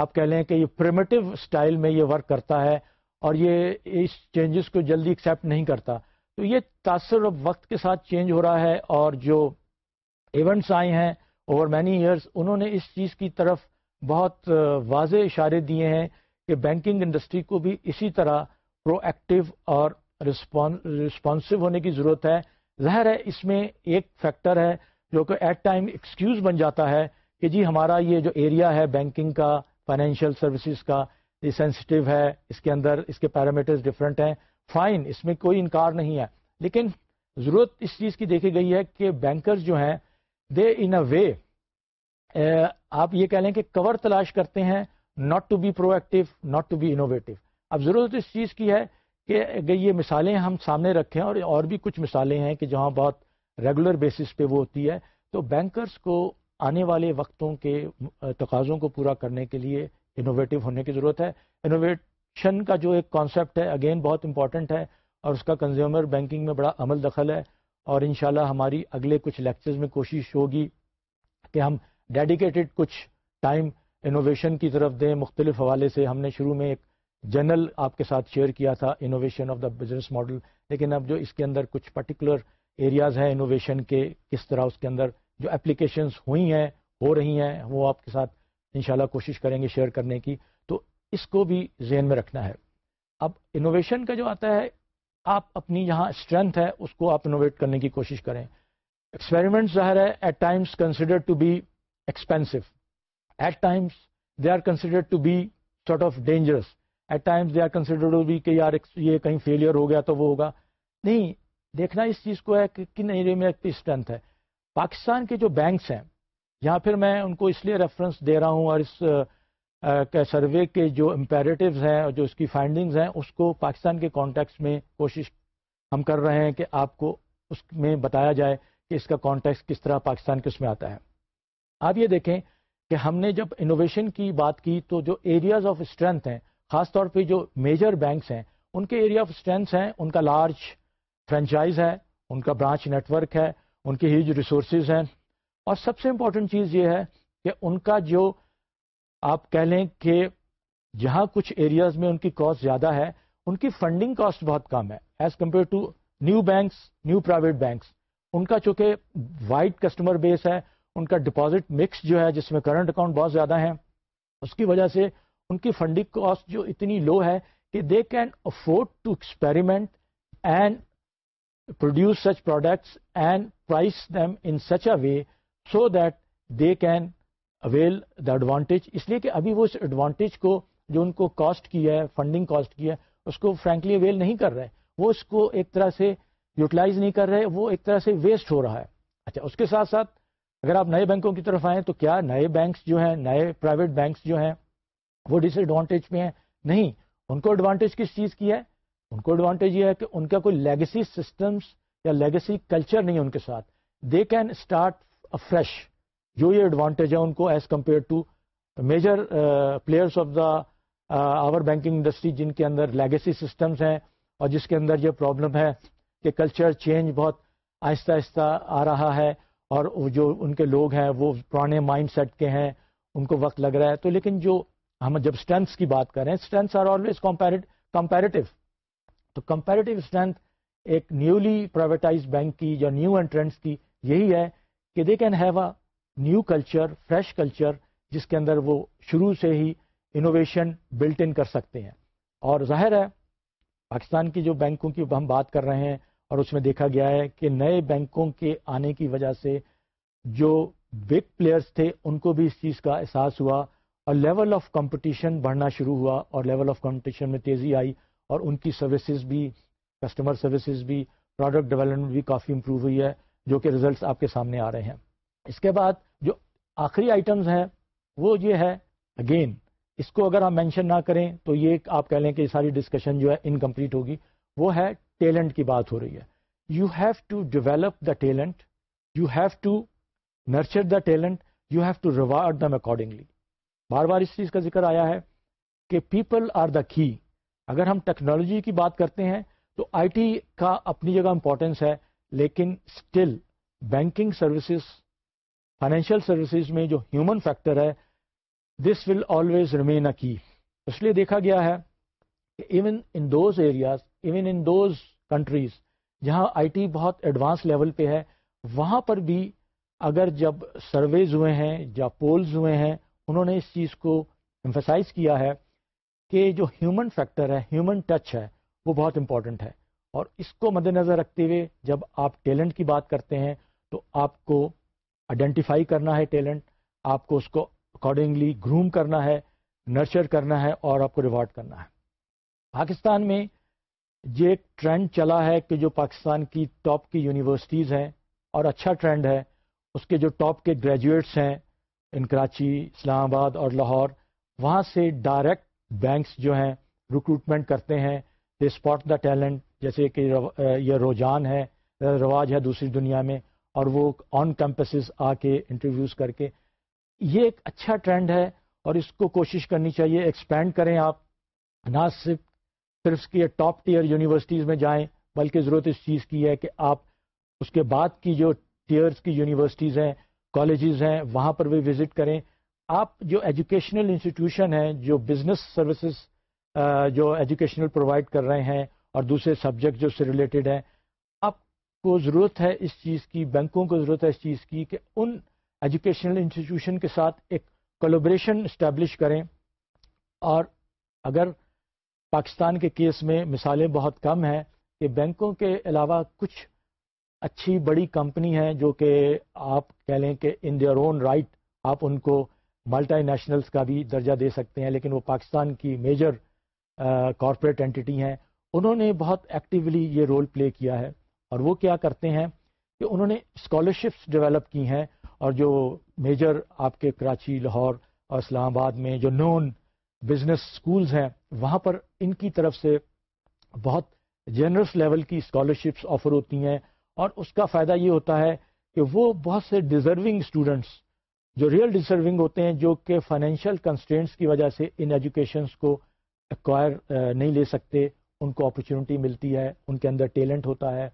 آپ کہہ لیں کہ یہ پریمیٹو اسٹائل میں یہ ورک کرتا ہے اور یہ اس چینجز کو جلدی ایکسیپٹ نہیں کرتا۔ تو یہ تاثر اب وقت کے ساتھ چینج ہو رہا ہے اور جو ایونٹس آئے ہیں اوور مینی ایئرس انہوں نے اس چیز کی طرف بہت واضح اشارے دیے ہیں کہ بینکنگ انڈسٹری کو بھی اسی طرح پرو ایکٹیو اور رسپانسو ہونے کی ضرورت ہے۔ ظاہر ہے اس میں ایک فیکٹر ہے جو کہ ایٹ ٹائم ایکسکیوز بن جاتا ہے کہ جی ہمارا یہ جو ایریا ہے بینکنگ کا فائنینشیل سروسز کا یہ سینسٹیو ہے، اس کے اندر اس کے پیرامیٹرز ڈفرینٹ ہیں. فائن اس میں کوئی انکار نہیں ہے. لیکن ضرورت اس چیز کی دیکھی گئی ہے کہ بینکرز جو ہیں دے ان اے وے آپ یہ کہہ لیں کہ کور تلاش کرتے ہیں not to be proactive not to be innovative اب ضرورت اس چیز کی ہے کہ یہ مثالیں ہم سامنے رکھیں اور اور بھی کچھ مثالیں ہیں کہ جہاں بہت ریگولر بیسس پہ وہ ہوتی ہے، تو بینکرز کو آنے والے وقتوں کے تقاضوں کو پورا کرنے کے لیے انوویٹو ہونے کی ضرورت ہے۔ انوویشن کا جو ایک کانسیپٹ ہے اگین بہت امپورٹنٹ ہے اور اس کا کنزیومر بینکنگ میں بڑا عمل دخل ہے۔ اور انشاءاللہ ہماری اگلے کچھ لیکچرز میں کوشش ہوگی کہ ہم ڈیڈیکیٹڈ کچھ ٹائم انوویشن کی طرف دیں۔ مختلف حوالے سے ہم نے شروع میں ایک جنرل آپ کے ساتھ شیئر کیا تھا innovation of the business model لیکن اب جو اس کے اندر کچھ پرٹیکولر ایریاز ہیں انوویشن کے کس طرح اس کے اندر جو اپلیکیشنس ہوئی ہیں، ہو رہی ہیں، وہ آپ کے ساتھ انشاءاللہ کوشش کریں گے شیئر کرنے کی۔ تو اس کو بھی ذہن میں رکھنا ہے۔ اب انوویشن کا جو آتا ہے، آپ اپنی جہاں اسٹرینتھ ہے، اس کو آپ انوویٹ کرنے کی کوشش کریں۔ ایکسپیریمنٹ ظاہر ہے at times consider to be expensive at times they are consider to be sort of dangerous at times they are consider to be کہ یار یہ کہیں فیلئر ہو گیا تو وہ ہوگا نہیں دیکھنا اس چیز کو ہے کہ کن ایریا میں اسٹرینتھ ہے پاکستان کے جو بینکس ہیں، یہاں پھر میں ان کو اس لیے ریفرنس دے رہا ہوں اور اس سروے کے جو امپیریٹیوز ہیں اور جو اس کی فائنڈنگز ہیں، اس کو پاکستان کے کانٹیکس میں کوشش ہم کر رہے ہیں کہ آپ کو اس میں بتایا جائے کہ اس کا کانٹیکس کس طرح پاکستان کے اس میں آتا ہے۔ آپ یہ دیکھیں کہ ہم نے جب انوویشن کی بات کی تو جو ایریاز آف اسٹرینتھ ہیں، خاص طور پہ جو میجر بینکس ہیں، ان کے ایریا آف اسٹرینتھ ہیں، ان کا لارج فرینچائز ہے، ان کا برانچ نیٹ ورک ہے ان کی ہیوج ریسورسز ہیں۔ اور سب سے امپورٹنٹ چیز یہ ہے کہ ان کا جو آپ کہہ لیں کہ جہاں کچھ ایریاز میں ان کی کاسٹ زیادہ ہے، ان کی فنڈنگ کاسٹ بہت کم ہے۔ As compare to new banks new private banks ان کا چونکہ وائڈ کسٹمر بیس ہے، ان کا ڈپازٹ مکس جو ہے، جس میں کرنٹ اکاؤنٹ بہت زیادہ ہیں، اس کی وجہ سے ان کی فنڈنگ کاسٹ جو اتنی لو ہے کہ they can afford to experiment and produce such products and price them in such a way so that they can avail the advantage اس لیے کہ ابھی وہ اس ایڈوانٹیج کو جو ان کو کاسٹ کی ہے فنڈنگ کاسٹ کی ہے، اس کو فرینکلی اویل نہیں کر رہے. وہ اس کو ایک طرح سے یوٹیلائز نہیں کر رہے، وہ ایک طرح سے ویسٹ ہو رہا ہے. اچھا اس کے ساتھ ساتھ اگر آپ نئے بینکوں کی طرف آئیں تو کیا نئے بینکس جو ہیں، نئے پرائیویٹ بینکس جو ہیں، وہ ڈس ایڈوانٹیج پہ ہیں؟ نہیں. ان کو ایڈوانٹیج کس چیز کی ہے؟ ان کو ایڈوانٹیج یہ ہے کہ ان کا کوئی لیگسی سسٹمس یا لیگسی کلچر نہیں ہے ان کے ساتھ. دے کین اسٹارٹ فریش جو یہ ایڈوانٹیج ہے ان کو as compare to major players of the our banking industry جن کے اندر لیگیسی سسٹمز ہیں اور جس کے اندر یہ پرابلم ہے کہ کلچر چینج بہت آہستہ آہستہ آ رہا ہے اور جو ان کے لوگ ہیں وہ پرانے مائنڈ سیٹ کے ہیں، ان کو وقت لگ رہا ہے۔ تو لیکن جو ہم جب اسٹرینتھس کی بات کریں اسٹرینتھس آر آلویز کمپیریٹیو تو کمپیریٹیو اسٹرینتھ ایک نیولی پرائیویٹائز بینک کی یا نیو انٹرنٹس کی یہی ہے کہ they can have a new culture fresh culture جس کے اندر وہ شروع سے ہی انوویشن بلٹ ان کر سکتے ہیں۔ اور ظاہر ہے، پاکستان کی جو بینکوں کی ہم بات کر رہے ہیں اور اس میں دیکھا گیا ہے کہ نئے بینکوں کے آنے کی وجہ سے جو بگ پلیئرس تھے، ان کو بھی اس چیز کا احساس ہوا اور لیول آف کمپٹیشن بڑھنا شروع ہوا اور لیول آف کمپٹیشن میں تیزی آئی۔ اور ان کی سروسز بھی کسٹمر سروسز بھی پروڈکٹ ڈیولپمنٹ بھی کافی امپروو ہوئی ہے، جو کہ ریزلٹس آپ کے سامنے آ رہے ہیں۔ اس کے بعد جو آخری آئٹمز ہیں، وہ یہ ہے اگین اس کو اگر آپ مینشن نہ کریں تو یہ آپ کہہ لیں کہ یہ ساری ڈسکشن جو ہے انکمپلیٹ ہوگی۔ وہ ہے ٹیلنٹ کی بات ہو رہی ہے۔ You have to develop the talent you have to nurture the talent you have to reward them accordingly بار بار اس چیز کا ذکر آیا ہے کہ پیپل آر دا کی اگر ہم ٹیکنالوجی کی بات کرتے ہیں تو آئی ٹی کا اپنی جگہ امپورٹینس ہے، لیکن still banking services financial services میں جو ہیومن فیکٹر ہے، دس ول آلویز ریمین اے کی۔ اس لیے دیکھا گیا ہے کہ even in those areas, even in those countries جہاں آئی ٹی بہت ایڈوانس لیول پہ ہے، وہاں پر بھی اگر جب سرویز ہوئے ہیں یا پولز ہوئے ہیں، انہوں نے اس چیز کو امفسائز کیا ہے۔ کہ جو ہیومن فیکٹر ہے ہیومن ٹچ ہے، وہ بہت امپورٹنٹ ہے۔ اور اس کو مد نظر رکھتے ہوئے جب آپ ٹیلنٹ کی بات کرتے ہیں تو آپ کو آئیڈینٹیفائی کرنا ہے ٹیلنٹ آپ کو اس کو اکارڈنگلی گروم کرنا ہے نرچر کرنا ہے اور آپ کو ریوارڈ کرنا ہے۔ پاکستان میں یہ ایک ٹرینڈ چلا ہے کہ جو پاکستان کی ٹاپ کی یونیورسٹیز ہیں اور اچھا ٹرینڈ ہے، اس کے جو ٹاپ کے گریجویٹس ہیں، ان کراچی، اسلام آباد اور لاہور، وہاں سے ڈائریکٹ بینکس جو ہیں ریکروٹمنٹ کرتے ہیں دے اسپاٹ دا ٹیلنٹ جیسے کہ یہ روجان ہے، رواج ہے دوسری دنیا میں، اور وہ آن کیمپسز آ کے انٹرویوز کر کے۔ یہ ایک اچھا ٹرینڈ ہے، اور اس کو کوشش کرنی چاہیے ایکسپینڈ کریں آپ۔ نہ صرف صرف کی ٹاپ ٹیئر یونیورسٹیز میں جائیں، بلکہ ضرورت اس چیز کی ہے کہ آپ اس کے بعد کی جو ٹیئرس کی یونیورسٹیز ہیں کالجز ہیں، وہاں پر بھی وزٹ کریں۔ آپ جو ایجوکیشنل انسٹیٹیوشن ہیں، جو بزنس سروسز جو ایجوکیشنل پرووائڈ کر رہے ہیں اور دوسرے سبجیکٹ جو سے ریلیٹڈ ہیں، آپ کو ضرورت ہے اس چیز کی، بینکوں کو ضرورت ہے اس چیز کی کہ ان ایجوکیشنل انسٹیٹیوشن کے ساتھ ایک کولوبریشن اسٹیبلش کریں۔ اور اگر پاکستان کے کیس میں مثالیں بہت کم ہیں کہ بینکوں کے علاوہ کچھ اچھی بڑی کمپنی ہیں جو کہ آپ کہہ لیں کہ ان دیئر اون رائٹ آپ ان کو ملٹا نیشنلز کا بھی درجہ دے سکتے ہیں، لیکن وہ پاکستان کی میجر کارپوریٹ اینٹی ہیں۔ انہوں نے بہت ایکٹیولی یہ رول پلے کیا ہے۔ اور وہ کیا کرتے ہیں کہ انہوں نے اسکالرشپس ڈیولپ کی ہیں۔ اور جو میجر آپ کے کراچی، لاہور اور اسلام آباد میں جو نون بزنس اسکولز ہیں، وہاں پر ان کی طرف سے بہت جنرس لیول کی اسکالرشپس آفر ہوتی ہیں۔ اور اس کا فائدہ یہ ہوتا ہے کہ وہ بہت سے ڈیزرونگ اسٹوڈنٹس جو ریئل ڈیزرونگ ہوتے ہیں جو کہ فائنینشیل کنسٹینٹس کی وجہ سے ان ایجوکیشنس کو ایکوائر uh, نہیں لے سکتے، ان کو اپرچونٹی ملتی ہے، ان کے اندر ٹیلنٹ ہوتا ہے،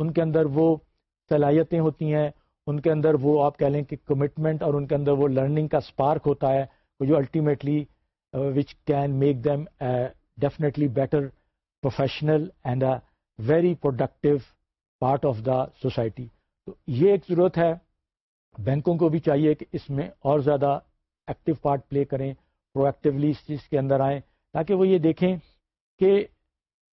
ان کے اندر وہ صلاحیتیں ہوتی ہیں، ان کے اندر وہ آپ کہہ لیں کہ کمٹمنٹ اور ان کے اندر وہ لرننگ کا اسپارک ہوتا ہے، جو ultimately which can make them definitely better professional and a very productive part of the society تو یہ ایک ضرورت ہے بینکوں کو بھی چاہیے کہ اس میں اور زیادہ ایکٹیو پارٹ پلے کریں پرو ایکٹیولی اس چیز کے اندر آئیں، تاکہ وہ یہ دیکھیں کہ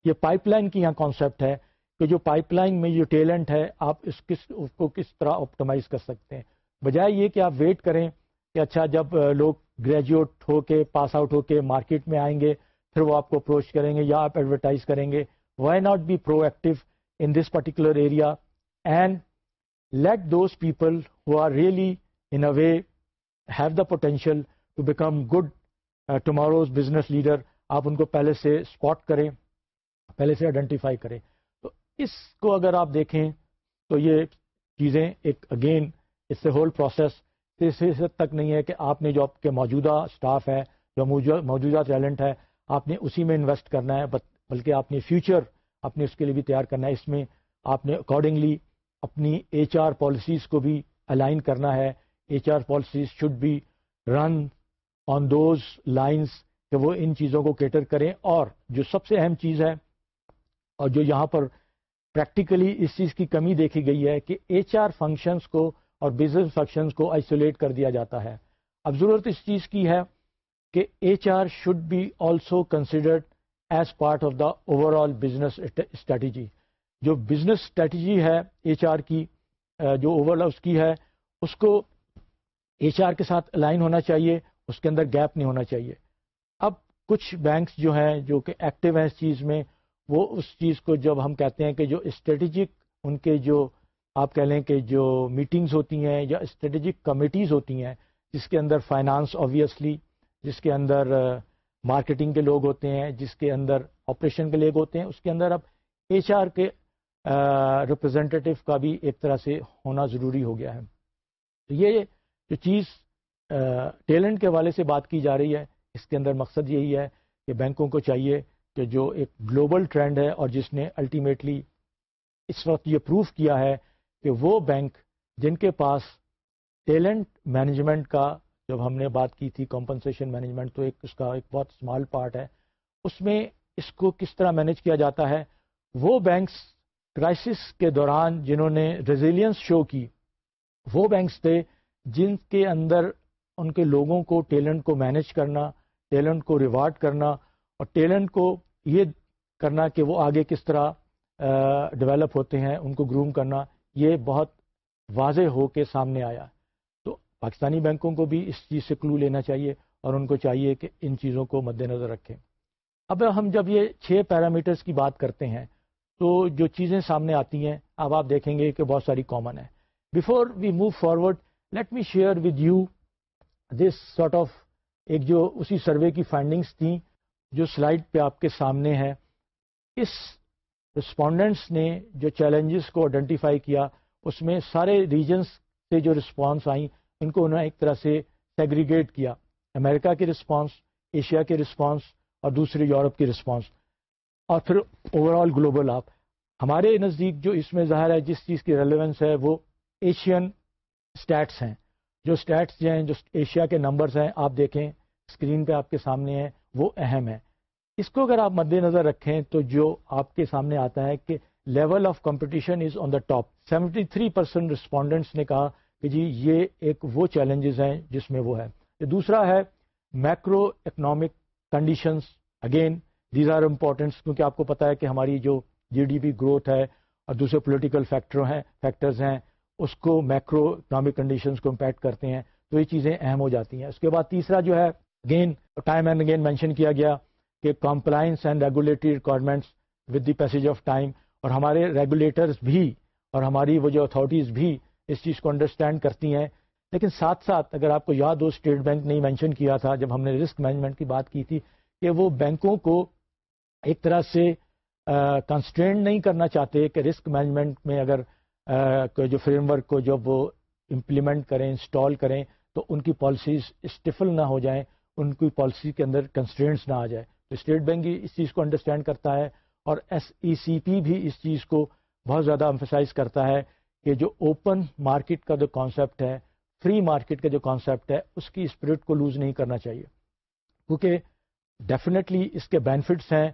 یہ پائپ لائن کی یہاں کانسیپٹ ہے کہ جو پائپ لائن میں جو ٹیلنٹ ہے، آپ اس کس، اس کو کس طرح آپٹمائز کر سکتے ہیں۔ بجائے یہ کہ آپ ویٹ کریں کہ اچھا جب لوگ گریجویٹ ہو کے پاس آؤٹ ہو کے مارکیٹ میں آئیں گے، پھر وہ آپ کو اپروچ کریں گے یا آپ ایڈورٹائز کریں گے۔ Why not be proactive in this particular area and let those people who are really in a way have the potential to become good uh, tomorrow's business leader آپ ان کو پہلے سے اسپاٹ کریں پہلے سے آئیڈینٹیفائی کریں. تو اس کو اگر آپ دیکھیں تو یہ چیزیں ایک اگین اس سے ہول پروسیس اس حد تک نہیں ہے کہ آپ نے جو آپ کے موجودہ اسٹاف ہے جو موجودہ ٹیلنٹ ہے آپ نے اسی میں انویسٹ کرنا ہے بلکہ آپ نے فیوچر آپ نے اس کے لیے بھی تیار کرنا ہے. اس میں آپ نے اکارڈنگلی اپنی ایچ آر پالیسیز کو بھی الائن کرنا ہے H R policies should be run on those lines کہ وہ ان چیزوں کو کیٹر کریں اور جو سب سے اہم چیز ہے اور جو یہاں پر پریکٹیکلی اس چیز کی کمی دیکھی گئی ہے کہ ایچ آر فنکشنس کو اور بزنس فنکشنس کو آئسولیٹ کر دیا جاتا ہے۔ اب ضرورت اس چیز کی ہے کہ H R should be also considered as part of the overall business strategy جو بزنس اسٹریٹجی ہے ایچ آر کی جو اوور اس کی ہے، اس کو ایچ آر کے ساتھ الائن ہونا چاہیے، اس کے اندر گیپ نہیں ہونا چاہیے۔ اب کچھ بینکس جو ہیں، جو کہ ایکٹیو ہیں اس چیز میں، وہ اس چیز کو جب ہم کہتے ہیں کہ جو اسٹریٹجک ان کے جو آپ کہہ لیں کہ جو میٹنگز ہوتی ہیں یا اسٹریٹجک کمیٹیز ہوتی ہیں، جس کے اندر فائنانس آبویسلی جس کے اندر مارکیٹنگ کے لوگ ہوتے ہیں، جس کے اندر آپریشن کے لوگ ہوتے ہیں، اس کے اندر اب ایچ آر کے ریپرزینٹیو کا بھی ایک طرح سے ہونا ضروری ہو گیا ہے۔ تو یہ جو چیز ٹیلنٹ کے حوالے سے بات کی جا رہی ہے، اس کے اندر مقصد یہی ہے کہ بینکوں کو چاہیے کہ جو ایک گلوبل ٹرینڈ ہے اور جس نے الٹیمیٹلی اس وقت یہ پروف کیا ہے کہ وہ بینک جن کے پاس ٹیلنٹ مینجمنٹ کا جب ہم نے بات کی تھی کمپنسیشن مینجمنٹ تو ایک اس کا ایک بہت اسمال پارٹ ہے۔ اس میں اس کو کس طرح مینج کیا جاتا ہے؟ وہ بینکس کرائسس کے دوران جنہوں نے ریزیلینس شو کی، وہ بینکس تھے جن کے اندر ان کے لوگوں کو ٹیلنٹ کو مینج کرنا ٹیلنٹ کو ریوارڈ کرنا اور ٹیلنٹ کو یہ کرنا کہ وہ آگے کس طرح ڈیولپ ہوتے ہیں، ان کو گروم کرنا، یہ بہت واضح ہو کے سامنے آیا۔ تو پاکستانی بینکوں کو بھی اس چیز سے کلو لینا چاہیے اور ان کو چاہیے کہ ان چیزوں کو مد نظر رکھیں۔ اب ہم جب یہ چھ پیرامیٹرز کی بات کرتے ہیں تو جو چیزیں سامنے آتی ہیں، اب آپ دیکھیں گے کہ بہت ساری کامن ہیں۔ Before we move forward let me share with you this sort of ایک جو اسی سروے کی فائنڈنگس تھیں، جو سلائڈ پہ آپ کے سامنے ہے۔ اس رسپونڈنٹس نے جو چیلنجز کو آئیڈینٹیفائی کیا، اس میں سارے ریجنس سے جو رسپانس آئیں، ان کو انہوں نے ایک طرح سے سیگریگیٹ کیا۔ امریکہ کی رسپانس ایشیا کے رسپانس اور دوسرے یورپ کی رسپانس اور پھر اوور آل گلوبل آپ. ہمارے نزدیک جو اس میں ظاہر ہے، جس چیز کی ریلیونس ہے، وہ ایشین اسٹیٹس ہیں. جو اسٹیٹس جو ہیں، جو ایشیا کے نمبرز ہیں، آپ دیکھیں اسکرین پہ آپ کے سامنے ہیں، وہ اہم ہے اس کو اگر آپ مد نظر رکھیں تو جو آپ کے سامنے آتا ہے کہ level of competition is on the top seventy three percent respondents نے کہا کہ جی یہ ایک وہ چیلنجز ہیں جس میں وہ ہے. دوسرا ہے macro economic conditions again these are importants کیونکہ آپ کو پتا ہے کہ ہماری جو جی ڈی پی گروتھ ہے اور دوسرے پولیٹیکل فیکٹر ہیں فیکٹرز ہیں، اس کو میکرو اکنامک کنڈیشنز کو امپیکٹ کرتے ہیں تو یہ چیزیں اہم ہو جاتی ہیں۔ اس کے بعد تیسرا جو ہے again time and again mention کیا گیا کہ compliance and regulatory requirements with the passage of time اور ہمارے ریگولیٹرز بھی اور ہماری وہ جو اتھارٹیز بھی اس چیز کو انڈرسٹینڈ کرتی ہیں۔ لیکن ساتھ ساتھ اگر آپ کو یاد ہو اسٹیٹ بینک نے مینشن کیا تھا جب ہم نے رسک مینجمنٹ کی بات کی تھی کہ وہ بینکوں کو ایک طرح سے کنسٹرینڈ نہیں کرنا چاہتے کہ رسک مینجمنٹ میں اگر جو فریم ورک کو جب وہ امپلیمنٹ کریں انسٹال کریں، تو ان کی پالیسیز اسٹیفل نہ ہو جائیں، ان کی پالیسی کے اندر کنسٹرینٹس نہ آ جائے تو اسٹیٹ بینک بھی اس چیز کو انڈرسٹینڈ کرتا ہے اور ایس ای سی پی بھی اس چیز کو بہت زیادہ امفسائز کرتا ہے کہ جو اوپن مارکیٹ کا جو کانسیپٹ ہے فری مارکیٹ کا جو کانسیپٹ ہے، اس کی اسپرٹ کو لوز نہیں کرنا چاہیے۔ کیونکہ ڈیفینیٹلی اس کے بینیفٹس ہیں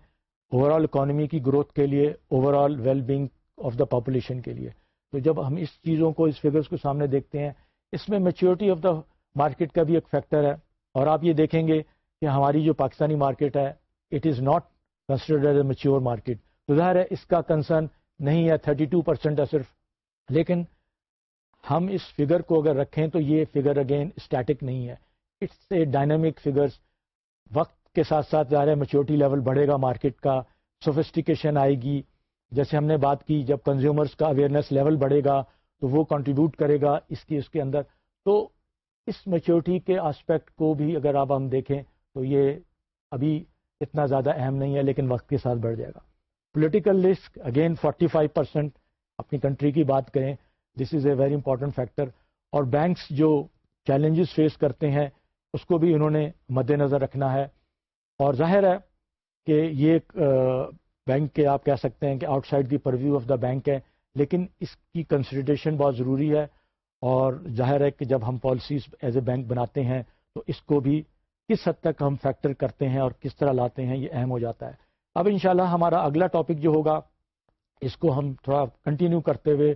اوور آل اکانومی کی گروتھ کے لیے overall well being of the population کے لیے۔ تو جب ہم اس چیزوں کو، اس فگرس کو سامنے دیکھتے ہیں، اس میں میچورٹی آف دا مارکیٹ کا بھی ایک فیکٹر ہے۔ اور آپ یہ دیکھیں گے کہ ہماری جو پاکستانی مارکیٹ ہے it is not considered as a mature market تو ظاہر ہے، اس کا کنسرن نہیں ہے تھرٹی ٹو پرسینٹ ہے صرف۔ لیکن ہم اس فگر کو اگر رکھیں تو یہ فگر اگین اسٹیٹک نہیں ہے۔ اٹس اے ڈائنامک فگرس وقت کے ساتھ ساتھ ظاہر ہے میچورٹی لیول بڑھے گا مارکیٹ کا سوفسٹیکیشن آئے گی۔ جیسے ہم نے بات کی، جب کنزیومرس کا اویئرنیس لیول بڑھے گا تو وہ کنٹریبیوٹ کرے گا اس کی، اس کے اندر۔ تو اس میچورٹی کے آسپیکٹ کو بھی اگر آپ ہم دیکھیں تو یہ ابھی اتنا زیادہ اہم نہیں ہے، لیکن وقت کے ساتھ بڑھ جائے گا۔ Political risk again forty five percent اپنی کنٹری کی بات کریں this is a very important factor اور بینکس جو چیلنجز فیس کرتے ہیں، اس کو بھی انہوں نے مد نظر رکھنا ہے۔ اور ظاہر ہے کہ یہ ایک بینک کے آپ کہہ سکتے ہیں کہ outside the purview of the bank ہے، لیکن اس کی کنسیڈریشن بہت ضروری ہے۔ اور ظاہر ہے کہ جب ہم پالیسیز ایز اے بینک بناتے ہیں، تو اس کو بھی کس حد تک ہم فیکٹر کرتے ہیں اور کس طرح لاتے ہیں، یہ اہم ہو جاتا ہے۔ اب انشاءاللہ ہمارا اگلا ٹاپک جو ہوگا، اس کو ہم تھوڑا کنٹینیو کرتے ہوئے،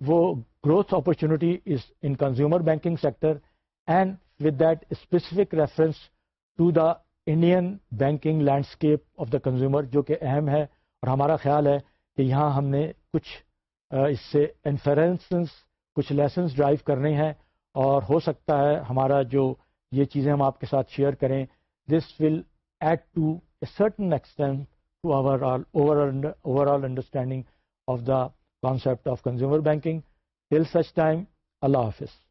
وہ growth opportunity is in consumer banking sector and with that specific reference to the Indian banking landscape of the consumer جو کہ اہم ہے اور ہمارا خیال ہے کہ یہاں ہم نے کچھ اس سے انفرنسنس کچھ لیسنس ڈرائیو کرنے ہیں اور ہو سکتا ہے ہمارا جو یہ چیزیں ہم آپ کے ساتھ شیئر کریں this will add to a certain extent to overall overall understanding of the concept of consumer banking till such time اللہ حافظ